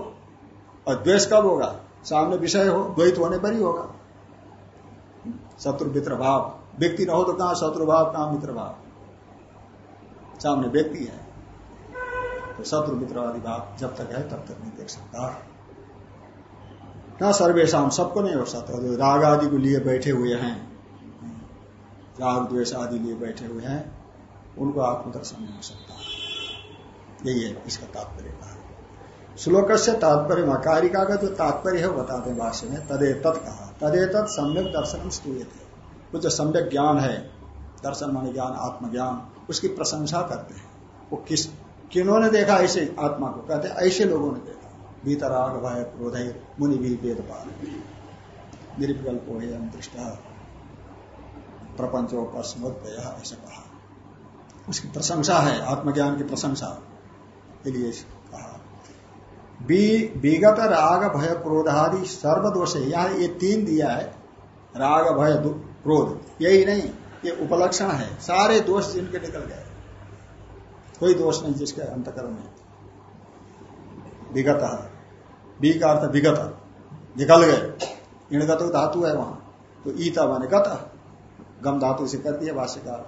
और द्वेष कब होगा? सामने विषय हो, द्वैत होने पर ही होगा। शत्रु मित्र भाव व्यक्ति न हो तो कहाँ शत्रु भाव कहाँ मित्र भाव सामने व्यक्ति है। तो शत्रु मित्र आदि भाव जब तक है, तब तक नहीं देख सकता। न सर्वेशम सबको नहीं हो सकता। जो राग आदि को लिए बैठे हुए हैं, राग, द्वेष आदि लिए बैठे हुए हैं, उनको आत्मदर्शन नहीं हो सकता। यही है इसका तात्पर्य। कहा श्लोक से तात्पर्य, मकारिका का जो तात्पर्य है बताते हैं भाष्य में। तदे तत् कहा। तदे तत् सम्यक दर्शन स्तूय थे वो जो सम्यक ज्ञान है, दर्शन मान ज्ञान, आत्मज्ञान, उसकी प्रशंसा करते हैं। वो किस, किन्होंने देखा ऐसे आत्मा को? कहते हैं, ऐसे लोगों ने देखा। भीतराग भय क्रोध मुनि भी वेद पाल निर्विकल्प हो दृष्टा प्रपंचो ऐसा कहा उसकी प्रशंसा है, आत्मज्ञान की प्रशंसा के लिए कहा विगत राग भय क्रोध आदि सर्वदोष है यहाँ ये तीन दिया है राग भय क्रोध। यही नहीं, ये उपलक्षण है, सारे दोष जिनके निकल गए। कोई दोष नहीं जिसके अंतकरण में। विगत बी का अर्थ विगत, निकल गए। इणगत धातु है वहाँ। तो ईता माने गत। गम धातु से करती है भाष्यकार।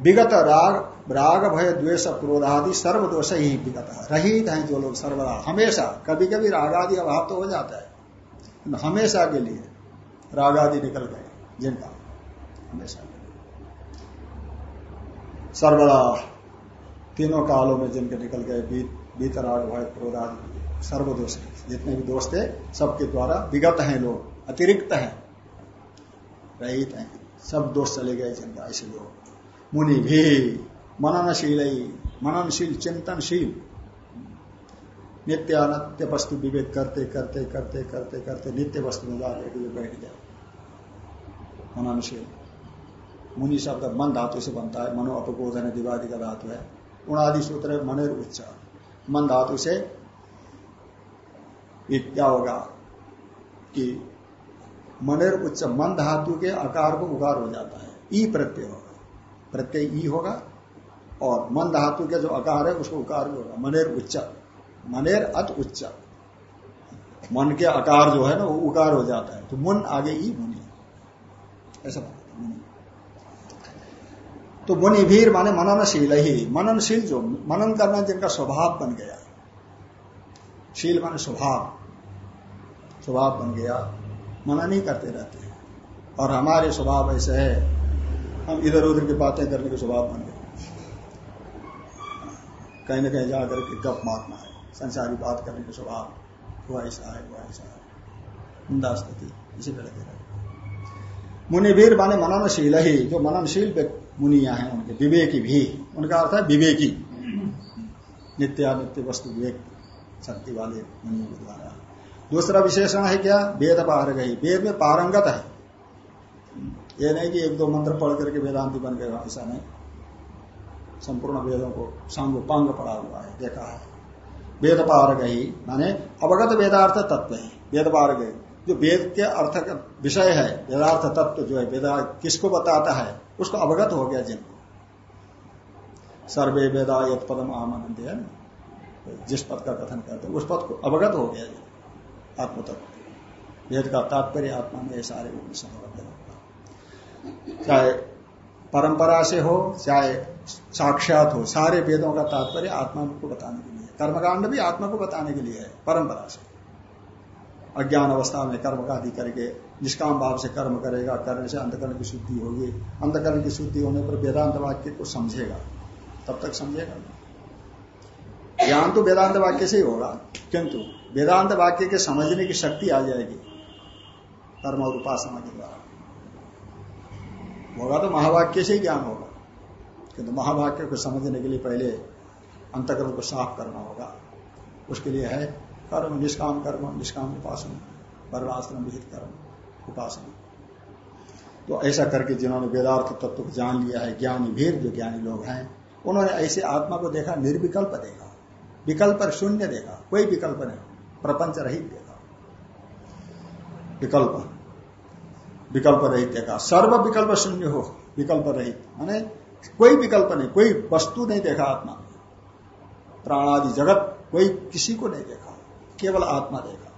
विगत राग राग, भय, द्वेष, क्रोध आदि सर्व दोष ही विगत। रहित है जो लोग सर्वदा। हमेशा कभी कभी राग आदि अभाव तो हो जाता है। हमेशा के लिए राग आदि निकल गए, जिनका। हमेशा सर्वदा, तीनों कालों में जिनके निकल गए, बीत राग भय, क्रोध आदि। सर्वदोष जितने भी दोष थे, सबके द्वारा विगत हैं लोग, अतिरिक्त हैं, रहित हैं। सब दोष चले गए जिनका ऐसे लोग। मुनि भी मननशील मननशील, चिंतनशील। नित्य अनित्य वस्तु विवेक करते करते करते करते करते नित्य वस्तु में जाकर के बैठ गया मननशील। मुनि शब्द मन धातु से बनता है, मनो अपबोधन दिवादी का धातु है। उणादि सूत्र मनेर उच्च मन धातु से क्या होगा कि मनेर उच्च मन धातु के आकार को उगार हो जाता है। ई प्रत्यय होगा। प्रत्यय ई होगा और मन धातु के जो आकार है, उसको उकार भी होगा। मनेर उच्च। मनेर अत उच्च। मन के आकार जो है ना, वो उकार हो जाता है। तो मुन आगे ही मुनि ऐसा मुनि तो मुनि भीर माने मननशील ही। मननशील जो, मनन करना जिनका स्वभाव बन गया शील माने स्वभाव। स्वभाव बन गया। मनन ही करते रहते। और हमारे स्वभाव ऐसे है। हम इधर उधर की बातें करने के स्वभाव बन गए। कहीं ना कहीं जाकर के गप मारना है। संसारी बात करने के स्वभाव। हुआ ऐसा है हुआ ऐसा है। निंदा स्थिति इसी तरह के मुनिवीर माने मननशील ही। जो मननशील मुनिया हैं, उनके विवेकी भी। उनका अर्थ है विवेकी। नित्यानित्य वस्तु विवेक। शक्ति वाले मुनियों के द्वारा। दूसरा विशेषण है क्या? वेद पार गई वेद में पारंगत है। ये नहीं कि एक दो मंत्र पढ़ करके वेदांति बन गए ऐसा नहीं। संपूर्ण वेदों को सांग, पांग पड़ा हुआ है, देखा है। वेद पार गई माने अवगत वेदार्थ तत्व है। वेद पार गई जो वेद के अर्थ का विषय है, वेदार्थ तत्व जो है, वेदा किसको बताता है? उसको अवगत हो गया जिनको। सर्वे वेदा यद पदम आनंद है जिस पद का कथन करते उस पद को अवगत हो गया आत्म तत्व वेद का तात्पर्य आत्मा में सारे चाहे परंपरा से हो, चाहे साक्षात हो, सारे वेदों का तात्पर्य आत्मा को बताने के लिए कर्मकांड भी आत्मा को बताने के लिए है, परंपरा से। अज्ञान अवस्था में कर्म का आदि करके निष्काम भाव से कर्म करेगा करने से अंतकरण की शुद्धि होगी अंतकरण की शुद्धि होने पर वेदांत वाक्य को समझेगा। तब तक समझेगा। ज्ञान तो वेदांत वाक्य से ही होगा, किंतु वेदांत वाक्य के समझने की शक्ति आ जाएगी, कर्म और उपासना के द्वारा। होगा तो महावाक्य से ही ज्ञान होगा, किंतु महावाक्य को समझने के लिए पहले अंतकर्म को साफ़ करना होगा। उसके लिए है कर्म, निष्काम कर्म, निष्काम उपासना, वर्णाश्रम, विहित कर्म, उपासना। तो ऐसा करके जिन्होंने वेदार्थ तत्व को जान लिया है ज्ञानी भीर जो ज्ञानी लोग हैं, उन्होंने ऐसे आत्मा को देखा, निर्विकल्प देखा। विकल्प शून्य देखा, कोई विकल्प नहीं, प्रपंच रहित देखा। विकल्प विकल्प रहित देखा, सर्व विकल्प शून्य हो, विकल्प रहित, माने कोई विकल्प नहीं, कोई वस्तु नहीं देखा आत्मा प्राणादि जगत कोई किसी को नहीं देखा, केवल आत्मा देखा।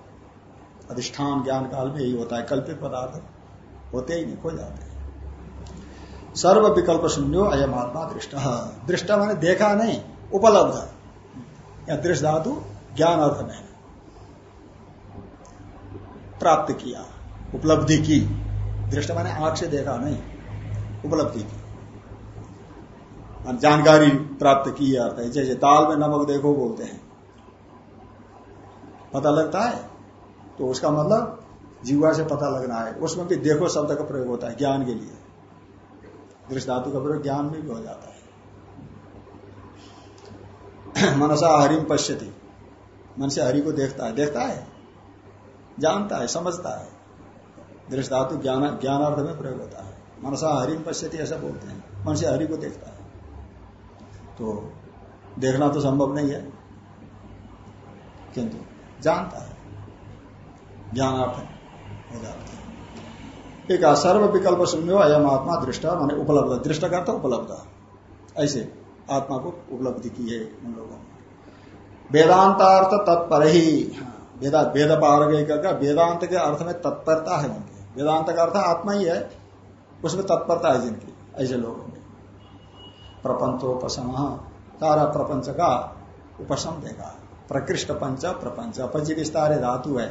अधिष्ठान ज्ञान काल में यही होता है, कल्पित पदार्थ होते ही नहीं, खो जाते सर्व विकल्प शून्यो अयम आत्मा दृष्ट। दृष्ट मैंने देखा नहीं, उपलब्ध या दृष्ट धातु ज्ञान अर्थ में प्राप्त किया, उपलब्धि की। दृष्ट मैंने आँख से देखा नहीं, उपलब्धि की। जानकारी प्राप्त की अर्थ है। जैसे दाल में नमक देखो बोलते हैं। पता लगता है? तो उसका मतलब जीवा से पता लगना है। उसमें भी देखो शब्द का प्रयोग होता है ज्ञान के लिए। दृष्ट धातु का प्रयोग ज्ञान में भी हो जाता है। मनसा हरिम पश्यति। मन से हरि को देखता है देखता है, जानता है, समझता है। दृष्ट धातु ज्ञान, ज्ञानार्थ में प्रयोग होता है। मनसा हरिम पश्यति ऐसा बोलते हैं मन से हरि को देखता है। तो देखना तो संभव नहीं है, किंतु जानता है, ज्ञानार्थ हो जाता है। एक सर्व विकल्प शून्य अयम आत्मा दृष्टा, माने उपलब्ध दृष्ट करता उपलब्ध। ऐसे आत्मा को उपलब्धि की है उन लोगों ने। वेदांतार्थ तत्पर ही। हाँ, वेदा पार का वेदांत के अर्थ में तत्परता है उनके वेदांत का अर्थ आत्मा ही है उसमें तत्परता है जिनकी ऐसे लोगों में। प्रपंचोपम सारा प्रपंच का उपशम देगा प्रकृष्ट पंच प्रपंच। पंच विस्तार धातु है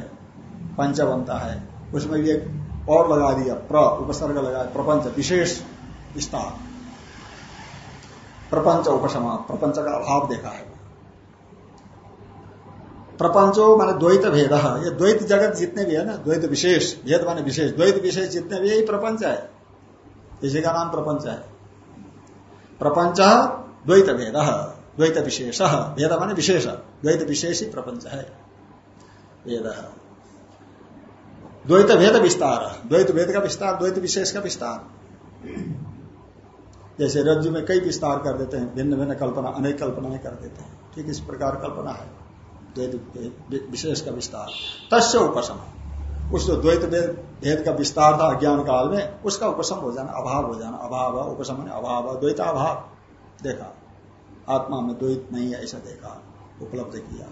पंच बनता है। उसमें भी एक और लगा दिया प्र उपसर्ग लगा प्रपंच विशेष विस्तार प्रपंच उपसमा प्रपंच का अभाव देखा है। प्रपंचो माने द्वैत भेद, ये द्वैत जगत जितने भी है ना, द्वैत विशेष, भेद माने विशेष, द्वैत विशेष जितने भी यही प्रपंच है। इसी का नाम प्रपंच है। प्रपंच द्वैत भेद, द्वैत विशेष, भेद माने विशेष, द्वैत विशेष ही प्रपंच है। वेद द्वैत भेद विस्तार, द्वैत भेद का विस्तार, द्वैत विशेष का विस्तार। जैसे रज्जु में कई विस्तार कर देते हैं, भिन्न भिन्न कल्पना, अनेक कल्पनाएँ कर देते हैं। ठीक इस प्रकार कल्पना है। द्वैत विशेष का विस्तार। तस्य उपशम। उस जो द्वैत भेद का विस्तार था अज्ञान काल में, उसका उपशम हो जाना, अभाव हो जाना। अभाव उपशम अभाव, द्वैताभाव देखा। आत्मा में द्वैत नहीं है, ऐसा देखा, उपलब्ध किया।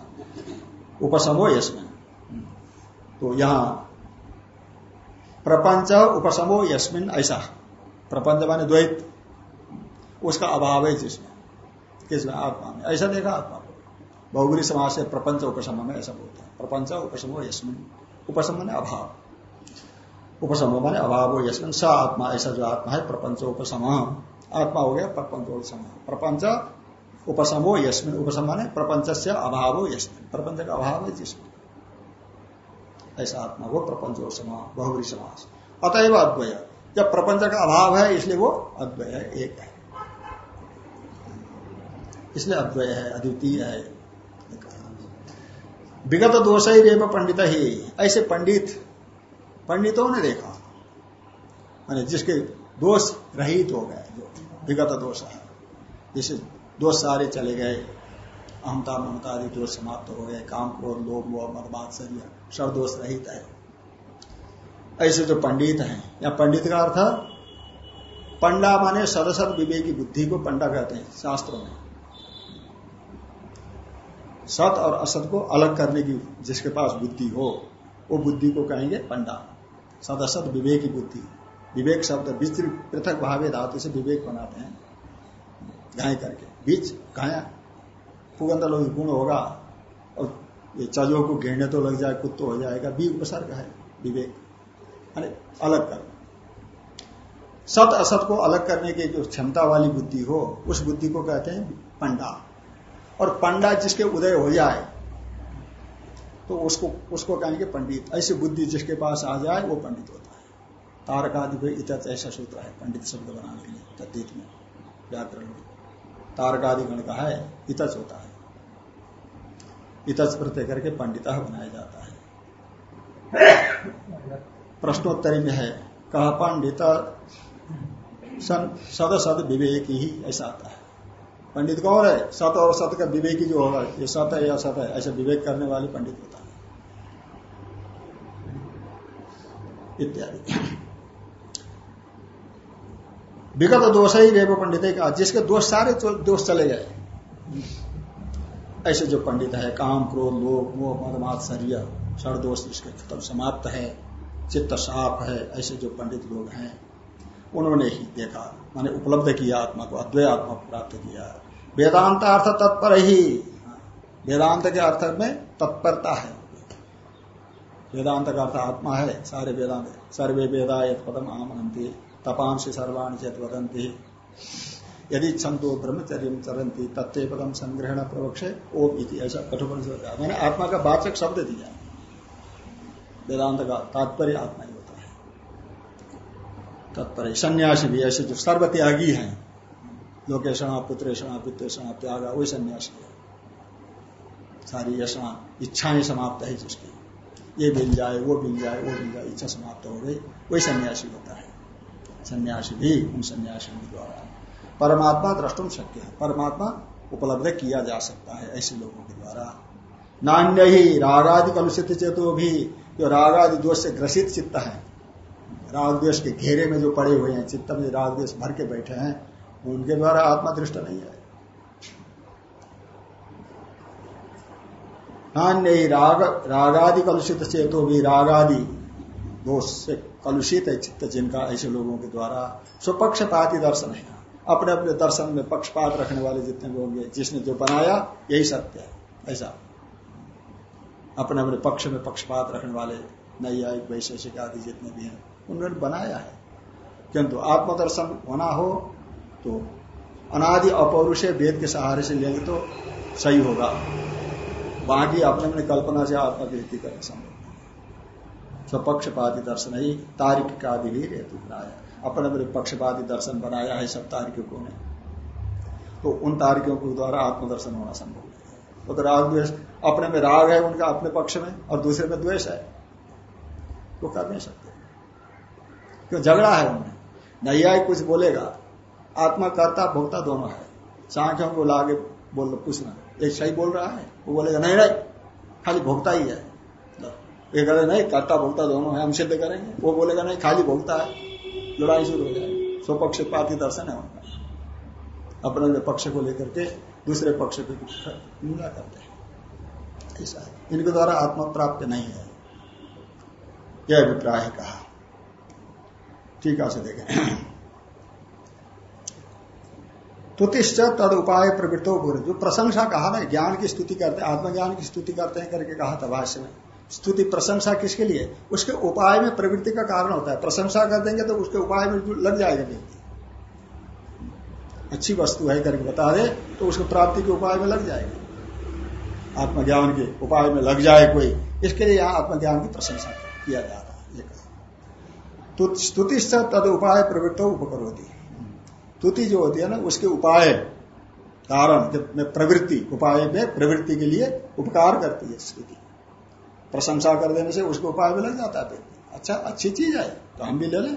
उपसमो यशमिन तो यहाँ प्रपंच उपसमो यशमिन ऐसा। प्रपंच माने द्वैत। उसका अभाव है जिसमें, किसमें? आत्मा में। ऐसा देखा आत्मा को। बहुगुरी समाज से प्रपंच उपसम में ऐसा बोलते हैं। प्रपंच उपसमो यशमिन उपसम माने अभाव। उपसमो माने अभाव हो यशमिन स आत्मा, ऐसा जो आत्मा है, प्रपंच उपसम आत्मा हो गया प्रपंच उपसम प्रपंच उपसमो यशमिन उपसम माने प्रपंच से अभाव हो यशमिन प्रपंच का अभाव है जिसमें। ऐसा आत्मा वो प्रपंच समाज बहुबरी समाज। अतएव अद्वय। जब प्रपंच का अभाव है, इसलिए वो अद्वय है एक है। इसलिए अद्वय है अद्वितीय है विगत दोष ही रेप पंडित ही। ऐसे पंडित, पंडितों ने देखा। माने जिसके दोष रहित हो गए विगत दोष है। जैसे दोष सारे चले गए अहमता ममता आदि दोष समाप्त हो गए, काम क्रोध, लोभ, मोह शरीर, सब दोष रहित है। ऐसे जो पंडित हैं, या पंडित का अर्थ, पंडा माने सदसद विवेकी बुद्धि को पंडा कहते हैं, शास्त्रों में। सत और असत को अलग करने की जिसके पास बुद्धि हो, वो बुद्धि को कहेंगे पंडा। सदसत विवेकी बुद्धि। विवेक शब्द बीच पृथक भावे धातु से विवेक बनाते हैं। गाय करके। बीच गाया पुगंध लोग गुण होगा, और ये चजो को घेरने तो लग जाए, कुत्तो हो जाएगा बी उपसर्ग है विवेक। अरे, अलग कर। सत असत को अलग करने की जो क्षमता वाली बुद्धि हो, उस बुद्धि को कहते हैं पंडा। और पंडा जिसके उदय हो जाए तो उसको उसको कहेंगे पंडित। ऐसी बुद्धि जिसके पास आ जाए, वो पंडित होता है। तारकादि को इतच ऐसा सूत्र है, पंडित शब्द बनाने के लिए तद्दीत में व्याकरण में तारकादि गण का है इतच होता है। इतच प्रत्यय करके पंडित बनाया जाता है। प्रश्नोत्तरी में है, कहा पंडित सद सद विवेक ही, ऐसा आता है। पंडित कौन है, सत और सत का विवेकी जो होगा, ये सत है या सत है, ऐसा विवेक करने वाले पंडित होता है। इत्यादि। विगत दोष ही रेव पंडित का जिसके दोष सारे दोष चले गए। ऐसे जो पंडित है, काम, क्रोध, लोभ, मोह मदमात शरीर सर दोष जिसके तब समाप्त है, चित्त साफ़ है, ऐसे जो पंडित लोग हैं, उन्होंने ही देखा, माने उपलब्ध किया, आत्मा को अद्वैय आत्मा को प्राप्त किया। वेदांत अर्थ तत्पर ही। वेदांत के अर्थ में तत्परता है। वेदांत का अर्थ आत्मा है, सारे वेदांत, सर्वे वेदा यद पदम आमनती तपान से सर्वाणी चेत वदंती यदि छंदो ब्रह्मचर्य चरंती तत्व पदम संग्रहण प्रवक्ष ओम इति ऐसा कठोर मैंने आत्मा का वाचक शब्द दिया। वेदांत का तात्पर्य आत्मा ही होता है। तात्पर्य सन्यासी भी ऐसे जो सर्वत्यागी हैं लोकेशणा पुत्रेषणा पित्रेषणा त्याग, वही सन्यासी है। सारी यशना इच्छाएँ समाप्त है जिसकी। ये मिल जाए, वो मिल जाए, वो मिल जाए, इच्छा समाप्त हो गई, वही सन्यासी होता है। सन्यासी भी उन सन्यासियों के द्वारा। परमात्मा द्रष्टुम शक्य है। परमात्मा उपलब्ध किया जा सकता है ऐसे लोगों के द्वारा। नान्य ही रागादि कलुषित चेतो भी, जो राग आदि दोष से ग्रसित चित्त है। राग द्वेष के घेरे में जो पड़े हुए हैं, चित्त में राग द्वेष भर के बैठे हैं उनके द्वारा आत्मा दृष्ट नहीं है। नान्य राग, रागादि कलुषित चेतो भी रागादि दोष से कलुषित है चित्त जिनका ऐसे लोगों के द्वारा स्वपक्षपाती दर्शन है। अपने अपने दर्शन में पक्षपात रखने वाले जितने लोग हैं, जिसने जो बनाया, यही सत्य है। ऐसा। अपने अपने पक्ष में पक्षपात रखने वाले, नैयायिक, वैशेषिक आदि जितने भी हैं, उन्होंने बनाया है। किंतु आत्मदर्शन होना हो तो अनादि अपौरुष वेद के सहारे से लेंगे तो सही होगा। बाकी अपने अपने कल्पना से आत्मवृत्ति करना संभव स्वपक्षपाती दर्शन ही तार्किक आदि भी हेतु बनाया। अपने अपने पक्षपाती दर्शन बनाया है सब तार्किकों ने। तो उन तार्किकों के द्वारा आत्मदर्शन होना संभव वो तो राग द्वेष, अपने में राग है उनका अपने पक्ष में, और दूसरे में द्वेष है वो कर नहीं सकते। क्यों? झगड़ा है उनमें। नैया कुछ बोलेगा आत्मा कर्ता, भोक्ता दोनों है। सांख्यों को लागे बोल, पूछना एक सही बोल रहा है? वो बोलेगा, नहीं नहीं, खाली भोक्ता ही है। ये कहते नहीं, कर्ता, भोक्ता दोनों है, हम सिद्ध करेंगे। वो बोलेगा, नहीं, खाली भोक्ता है। लड़ाई शुरू हो जाएगी। स्वपक्ष पाती दर्शन है उनका। अपने पक्ष को लेकर के दूसरे पक्ष की निंदा करते हैं। ऐसा है। इनके द्वारा आत्मा प्राप्त नहीं है। यह अभिप्राय कहा। ठीक है देखें। तुतिश्च तद उपाय प्रवृत्तो पूरे जो प्रशंसा कहा ना, ज्ञान की स्तुति करते हैं, आत्मज्ञान की स्तुति करते हैं करके कहा था भाष्य में। स्तुति प्रशंसा किसके लिए? उसके उपाय में प्रवृत्ति का कारण होता है। प्रशंसा कर देंगे तो उसके उपाय में लग जाएगा व्यक्ति अच्छी वस्तु है करके बता दे तो उसको प्राप्ति के उपाय में लग जाएगा। आत्मज्ञान के उपाय में लग जाए कोई, इसके लिए यहाँ आत्मज्ञान की प्रशंसा किया जा रहा है स्तुति तद उपाय प्रवृत्त उपकर स्तुति जो होती है ना, उसके उपाय कारण प्रवृत्ति, उपाय में प्रवृत्ति के लिए उपकार करती है स्तुति। प्रशंसा कर देने से उसको उपाय में लग जाता है अच्छा अच्छी चीज़ है तो हम भी ले लें।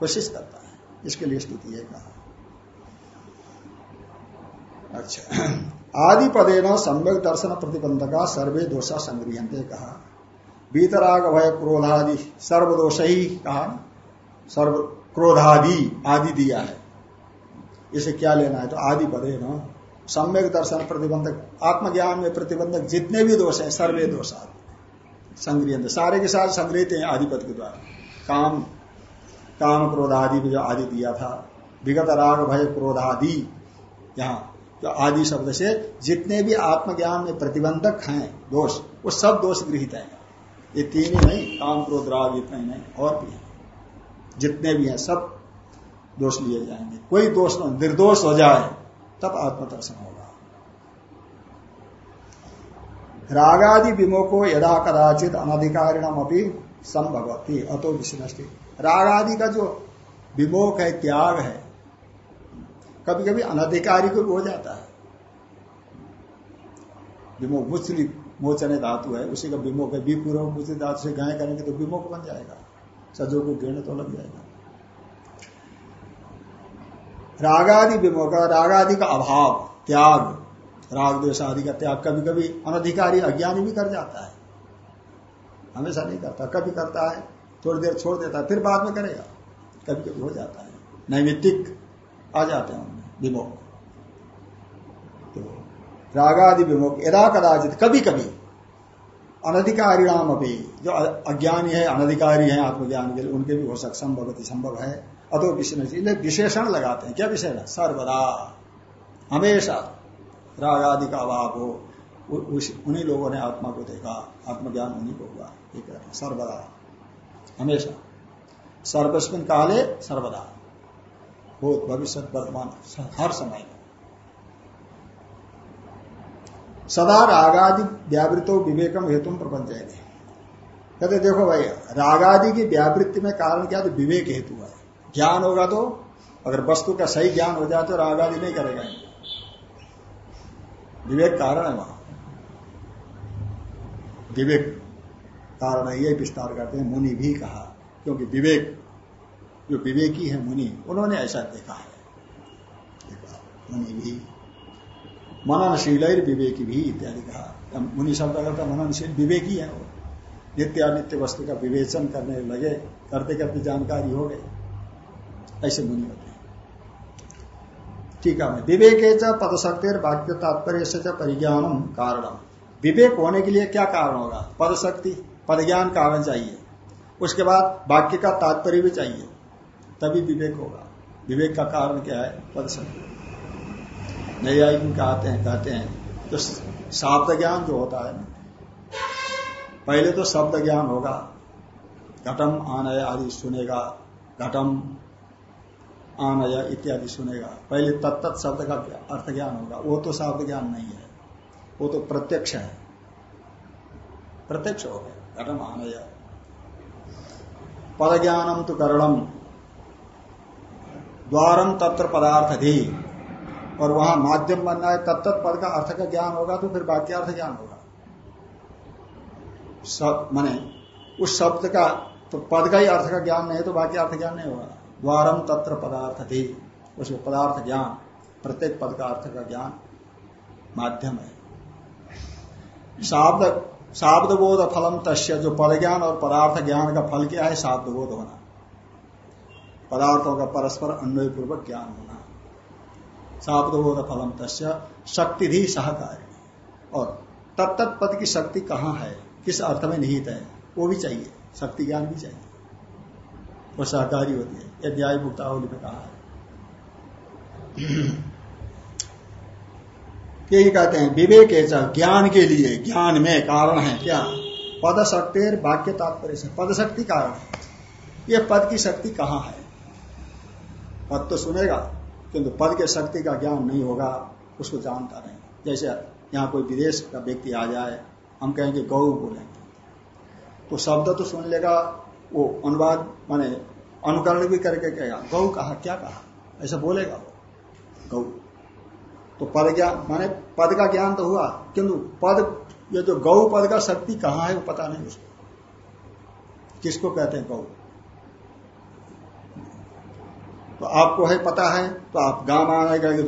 कोशिश करता है। इसके लिए स्तुति है कहा। अच्छा। आदि पदे न सम्यक दर्शन प्रतिबंध का सर्वे दोषा संग्रहते कहा। बीतराग भय क्रोधादि, सर्वदोष ही कहा। सर्व क्रोधादि आदि दिया है। इसे क्या लेना है? तो आदि पदे न। सम्यक दर्शन प्रतिबंधक, आत्मज्ञान में प्रतिबंधक जितने भी दोष हैं, सर्वे दोष संग्रह सारे के साथ संग्रहित हैं आदिपद के द्वारा। काम काम क्रोधादि में जो आदि दिया था। विगत राग, भय क्रोधादि यहाँ जो आदि शब्द से जितने भी आत्मज्ञान में प्रतिबंधक हैं, दोष, वो सब दोष गृहित है। ये तीन ही नहीं, काम, क्रोध, राग इतना ही नहीं, और भी जितने भी हैं, सब दोष लिए जाएँगे। कोई दोष न निर्दोष हो जाए, तब आत्मदर्शन होगा। रागादि विमोको यदा कदाचित अनधिकारिणम अपनी संभवती, अतो विष्णि रागादि का जो विमोक है, त्याग है कभी कभी अनधिकारी को हो जाता है। विमोक मुचली मोचने धातु है, उसी का विमोक है। विपूर्व मुचली धातु से गाय करेंगे तो विमोक बन जाएगा। सजो को गिरने तो लग जाएगा। रागादि विमोक रागादि का अभाव, त्याग, राग द्वेश आदि का त्याग कभी कभी अनधिकारी अज्ञानी भी कर जाता है। हमेशा नहीं करता, कभी करता है, थोड़ी देर छोड़ देता है, फिर बाद में करेगा। कभी कभी हो जाता है। नैमित्तिक आ जाते हैं उनमें विमोक तो रागादि विमोक यदा कदाचित कभी कभी अनधिकारी नाम अभी जो अज्ञानी है, अनधिकारी है आत्मज्ञान के लिए, उनके भी हो सकता संभव संभव है। अतो किसी विशेषण लगाते हैं। क्या विशेषण सर्वदा। हमेशा। राग आदि का अभाव हो। उन्हीं लोगों ने आत्मा को देखा। आत्मज्ञान उन्हीं को हुआ। ये सर्वदा। हमेशा। सर्वस्मिन काले, सर्वदा। भूत भविष्य, वर्तमान, हर समय। में सदा रागादि व्यावृतो विवेकम हेतु प्रपंच कहते देखो भाई, रागादि की व्यावृत्ति में कारण क्या? तो विवेक हेतु है। ज्ञान होगा तो अगर वस्तु का सही ज्ञान हो जाए तो रागादि नहीं करेगा। विवेक कारण है वहाँ। विवेक कारण है ये विस्तार करते हैं, मुनि भी कहा, क्योंकि विवेक, जो विवेकी है मुनि, उन्होंने ऐसा देखा है। मुनि भी मननशील विवेकी भी इत्यादि कहा। मुनि शब्द करता मननशील, विवेकी है वो। नित्य अनित्य वस्तु का विवेचन करने लगे करते करते जानकारी हो गई। ऐसे मुनि होते हैं। ठीक है विवेक पदशक्ति वाक्य तात्पर्य से परिज्ञानम कारणम। विवेक होने के लिए क्या कारण होगा? पद शक्ति पद ज्ञान कारण चाहिए। उसके बाद वाक्य का तात्पर्य भी चाहिए। तभी विवेक होगा। विवेक का कारण क्या है? पद शक्ति नैयायिक कहते हैं कहते हैं तो शब्द ज्ञान जो होता है, पहले तो शब्द ज्ञान होगा। घटम आनय आदि सुनेगा। घटम आनय इत्यादि सुनेगा। पहले तत्त शब्द का अर्थ ज्ञान होगा। वो तो शब्द ज्ञान नहीं है। वो तो प्रत्यक्ष है। प्रत्यक्ष हो गया। घटम आनय। पद ज्ञानम तो करणम द्वारम तत्र पदार्थ धी और वहाँ माध्यम बनना है। तत्त पद का अर्थ का ज्ञान होगा तो फिर वाक्यार्थ ज्ञान होगा। माने उस शब्द का तो पद का ही अर्थ का ज्ञान नहीं है तो बाकी अर्थ ज्ञान नहीं होगा। द्वारम तत्र पदार्थ थी उसको पदार्थ ज्ञान, प्रत्येक पद का अर्थ का ज्ञान माध्यम है। शाब्द शाब्द बोध फलम तस्य, जो पद ज्ञान और पदार्थ ज्ञान का फल क्या है? शाब्द बोध होना। पदार्थों का परस्पर अन्वय पूर्वक ज्ञान होना। सापदोध फलम तस्य, शक्ति भी सहकारी और तत्त पद की शक्ति कहाँ है? किस अर्थ में निहित है? वो भी चाहिए। शक्ति ज्ञान भी चाहिए। वो सहकारी होती है। यह न्याय मुक्तावली में कहा है। यही कहते हैं, विवेक ज्ञान के लिए, ज्ञान में कारण है क्या? पद शक्ति वाक्य तात्पर्य से पद शक्ति कारण है पद की शक्ति कहाँ है? पद तो सुनेगा, किंतु पद के शक्ति का ज्ञान नहीं होगा, उसको जानता नहीं। जैसे यहाँ कोई विदेश का व्यक्ति आ जाए, हम कहेंगे गौ बोलेंगे। तो शब्द तो सुन लेगा, वो अनुवाद, माने अनुकरण भी करके कहेगा गौ कहा, क्या कहा? ऐसा बोलेगा वो। गौ तो पद ज्ञान, माने पद का ज्ञान तो हुआ, किंतु पद, ये जो गौ पद का शक्ति कहाँ है वो पता नहीं उसको। किसको कहते हैं गौ तो आपको है पता है तो आप गाँव आएगा कि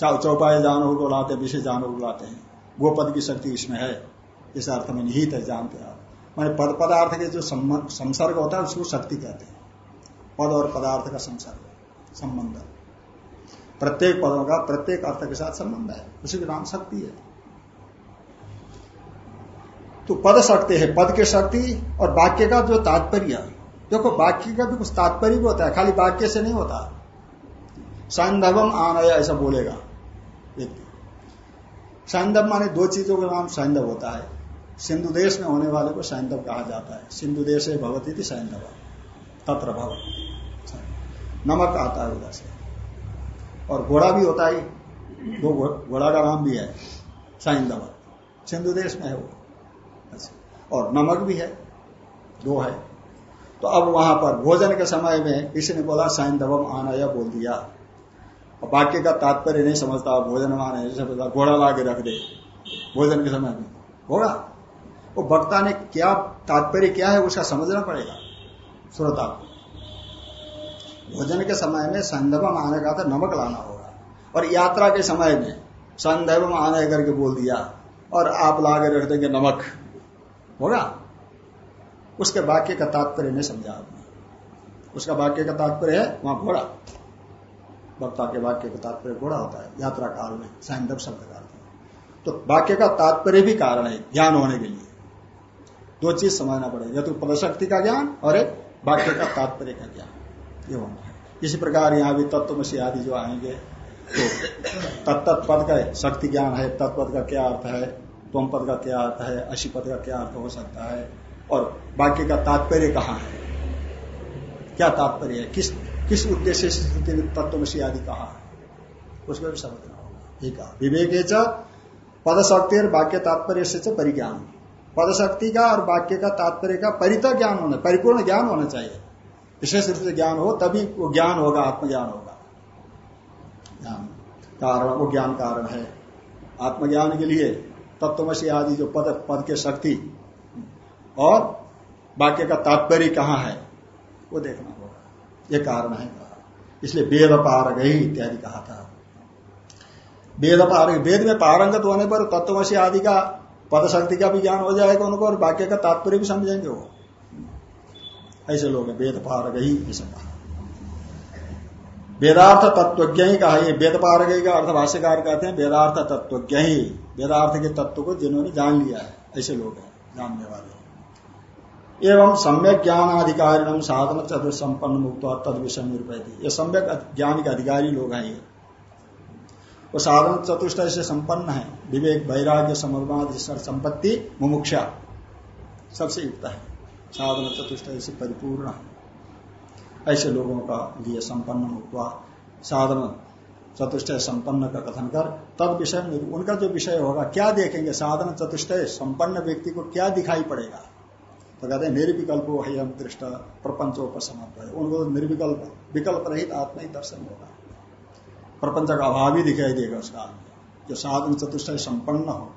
चौपाए जानो को लाते विषय जानो को लाते हैं। वो पद की शक्ति इसमें है। इस अर्थ में निहित है, जानते आप। मैंने पद पदार्थ के जो संसर्ग होता है, उसको शक्ति कहते हैं। पद और पदार्थ का संसर्ग, संबंध। प्रत्येक पदों का प्रत्येक अर्थ के साथ संबंध है। उसी का नाम शक्ति है। तो पद शक्ति है, पद की शक्ति और वाक्य का जो तात्पर्य। देखो, वाक्य का भी कुछ तात्पर्य भी होता है, खाली वाक्य से नहीं होता। सैंधवम आनय, ऐसा बोलेगा व्यक्ति। सैंधव माने दो चीज़ों का नाम सैंधव होता है। सिंधु देश में होने वाले को सैंधव कहा जाता है। सिंधु देश भगवती थी सैंधव। तत्र भव। नमक आता है उधर से। और घोड़ा भी होता है। दो घोड़ा का नाम भी है साइन सैंधव सिंधु देश में है वो। और नमक भी है, दो है। तो अब वहाँ पर भोजन के समय में किसी ने बोला सैंधवम आना या बोल दिया। और वाक्य का तात्पर्य नहीं समझता, भोजन माने जैसे बोला, घोड़ा ला के रख दे भोजन के समय में। घोड़ा वो वक्ता ने क्या तात्पर्य क्या है, उसका समझना पड़ेगा। श्रोता को। भोजन के समय में संधवम आने का था नमक लाना होगा। और यात्रा के समय में संधवम आने करके बोल दिया और आप ला के रख देंगे नमक। होगा? उसके वाक्य का तात्पर्य नहीं समझा आपने उसका वाक्य का तात्पर्य है, वहाँ घोड़ा। वक्ता के वाक्य का तात्पर्य घोड़ा होता है, यात्रा काल में सैंधव शब्द का तो वाक्य का तात्पर्य भी कारण है, ज्ञान होने के लिए। दो चीज़ समझना पड़ेगा तो पदशक्ति का ज्ञान और एक वाक्य का तात्पर्य का ज्ञान ये होना है। इसी प्रकार यहाँ भी तत्वमसी आदि जो आएँगे तो तत्त पद का शक्ति ज्ञान है, तत्पद का क्या अर्थ है? तुम पद का क्या अर्थ है? अशी पद का क्या अर्थ हो सकता है? और वाक्य का तात्पर्य कहाँ है? क्या तात्पर्य है? किस किस उद्देश्य से तत्वमसी आदि कहा है? उसको भी समझना होगा। ठीक है। विवेक पद शक्ति और वाक्य तात्पर्य से परिज्ञान पद शक्ति का और वाक्य का तात्पर्य का परित ज्ञान होना, परिपूर्ण ज्ञान होना चाहिए। विशेष रूप से ज्ञान हो, तभी वो ज्ञान होगा, आत्मज्ञान होगा। ज्ञान कारण, वो ज्ञान कारण है। आत्मज्ञान के लिए तत्वमसी आदि जो पद पद के शक्ति और वाक्य का तात्पर्य कहाँ है, वो देखना होगा। ये कारण है। इसलिए वेद पारग ही इत्यादि कहा था। वेद पारग, वेद में पारंगत होने पर तत्वमसी आदि का पद शक्ति का भी ज्ञान हो जाएगा उनको और वाक्य का तात्पर्य भी समझेंगे वो। ऐसे लोग हैं वेद पारग ही ऐसा कहा वेदार्थ तत्वज्ञ ही कहा, ये वेद पारग का अर्थ भाष्यकार कहते हैं वेदार्थ तत्वज्ञ ही। वेदार्थ के तत्व को जिन्होंने जान लिया है, ऐसे लोग हैं, जानने वाले एवं सम्यक ज्ञानाधिकारी साधन चतुर संपन्न मुक्त तद विषय निरूपयती। ये सम्यक ज्ञान के अधिकारी लोग हैं ये। वो साधन चतुष्ट से संपन्न है। विवेक, वैराग्य, समर्माद संपत्ति, मुमुक्षा, सबसे युक्त है। साधन चतुष्ट से परिपूर्ण। ऐसे लोगों का लिए संपन्न मुक्त साधन चतुष्ट संपन्न का कथन कर तब विषय उनका जो विषय होगा, क्या देखेंगे? साधन चतुष्ट संपन्न व्यक्ति को क्या दिखाई पड़ेगा? तो कहते हैं निर्विकल्प है हम दृष्ट प्रपंचोपसमत्व है। उनको निर्विकल्प, विकल्प रहित आत्मा ही दर्शन होगा। प्रपंच का अभाव ही दिखाई देगा उसका। जो साधन चतुष्ट संपन्न हो,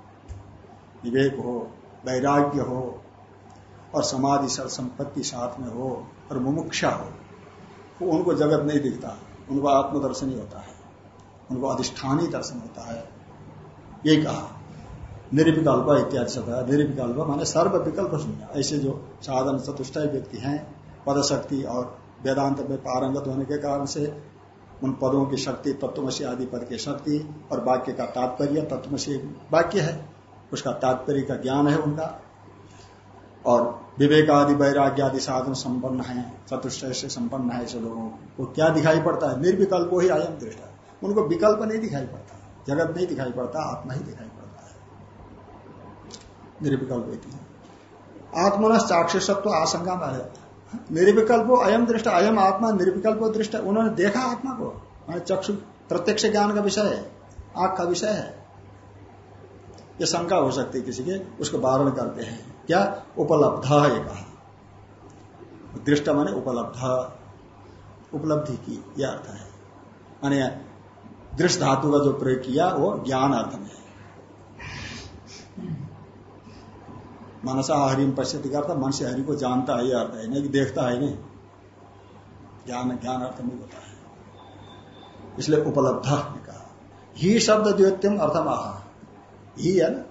विवेक हो, वैराग्य हो, और समाधि सर संपत्ति साथ में हो, और मुमुक्षा हो उनको जगत नहीं दिखता। उनको आत्मदर्शन ही होता है। उनको अधिष्ठानी दर्शन होता है। ये कहा निर्विकल्प इत्यादि शब्द है। निर्विकल्प माने सर्व विकल्प शून्य। ऐसे जो साधन चतुष्ट व्यक्ति हैं पद शक्ति और वेदांत में पारंगत होने के कारण से उन पदों की शक्ति, तत्वमसी आदि पद की शक्ति और वाक्य का तात्पर्य, तत्वमसी वाक्य है। उसका तात्पर्य का ज्ञान है उनका। और विवेक आदि वैराग्य आदि साधन संपन्न है चतुष्ट से संपन्न है ऐसे लोगों को क्या दिखाई पड़ता है? निर्विकल्प ही आयम दृष्टा। उनको विकल्प नहीं दिखाई पड़ता। जगत नहीं दिखाई पड़ता, आत्मा ही दिखाई पड़ता है। निर्विकल्प आत्मन चाक्षुषत्व आशंका में निर्विकल्प अयम दृष्ट अयम आत्मा निर्विकल्प दृष्ट, उन्होंने देखा आत्मा को। चक्षु, प्रत्यक्ष ज्ञान का विषय है आग का विषय है। ये शंका हो सकती है किसी के, उसको वारण करते हैं। क्या? उपलब्ध है कहा। दृष्ट माने उपलब्ध। उपलब्धि की यह अर्थ है। माने दृष्ट धातु का जो प्रयोग किया, वो ज्ञान अर्थ में मनसा हरिम पश्चित का मन से हरि को जानता है अर्थ है, नहीं देखता है नहीं। ज्ञान ज्ञान अर्थ नहीं होता है। इसलिए उपलब्ध ने कहा। ही शब्द द्योत्यम अर्थम आह ही है ना?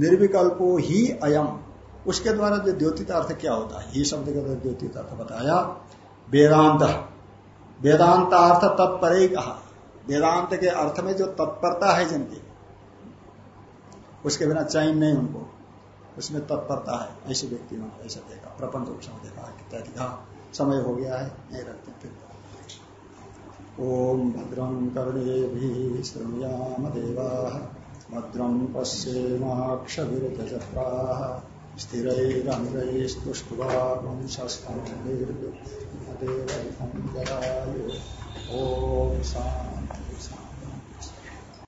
निर्विकल्पो ही अयम। उसके द्वारा जो द्योतित अर्थ क्या होता है? ही शब्द के द्वारा द्योतित अर्थ बताया। वेदांत। वेदांत अर्थ तत्पर ही कहा। वेदांत के अर्थ में जो तत्परता है जिनकी, उसके बिना चैन नहीं उनको। उसमें तत्परता है। ऐसे व्यक्ति ने ऐसा देखा, प्रपंच उपशम देखा इत्यादि कहा समय हो गया है नहीं रखते फिर। ओम भद्रम कर्णे श्रृणुयाम देवा भद्रम पश्येमाक्षजत्रा स्थिरैरङ्गैस्तुष्टुवांशस्तम्भिर्देवैकं जरायु। ॐ सा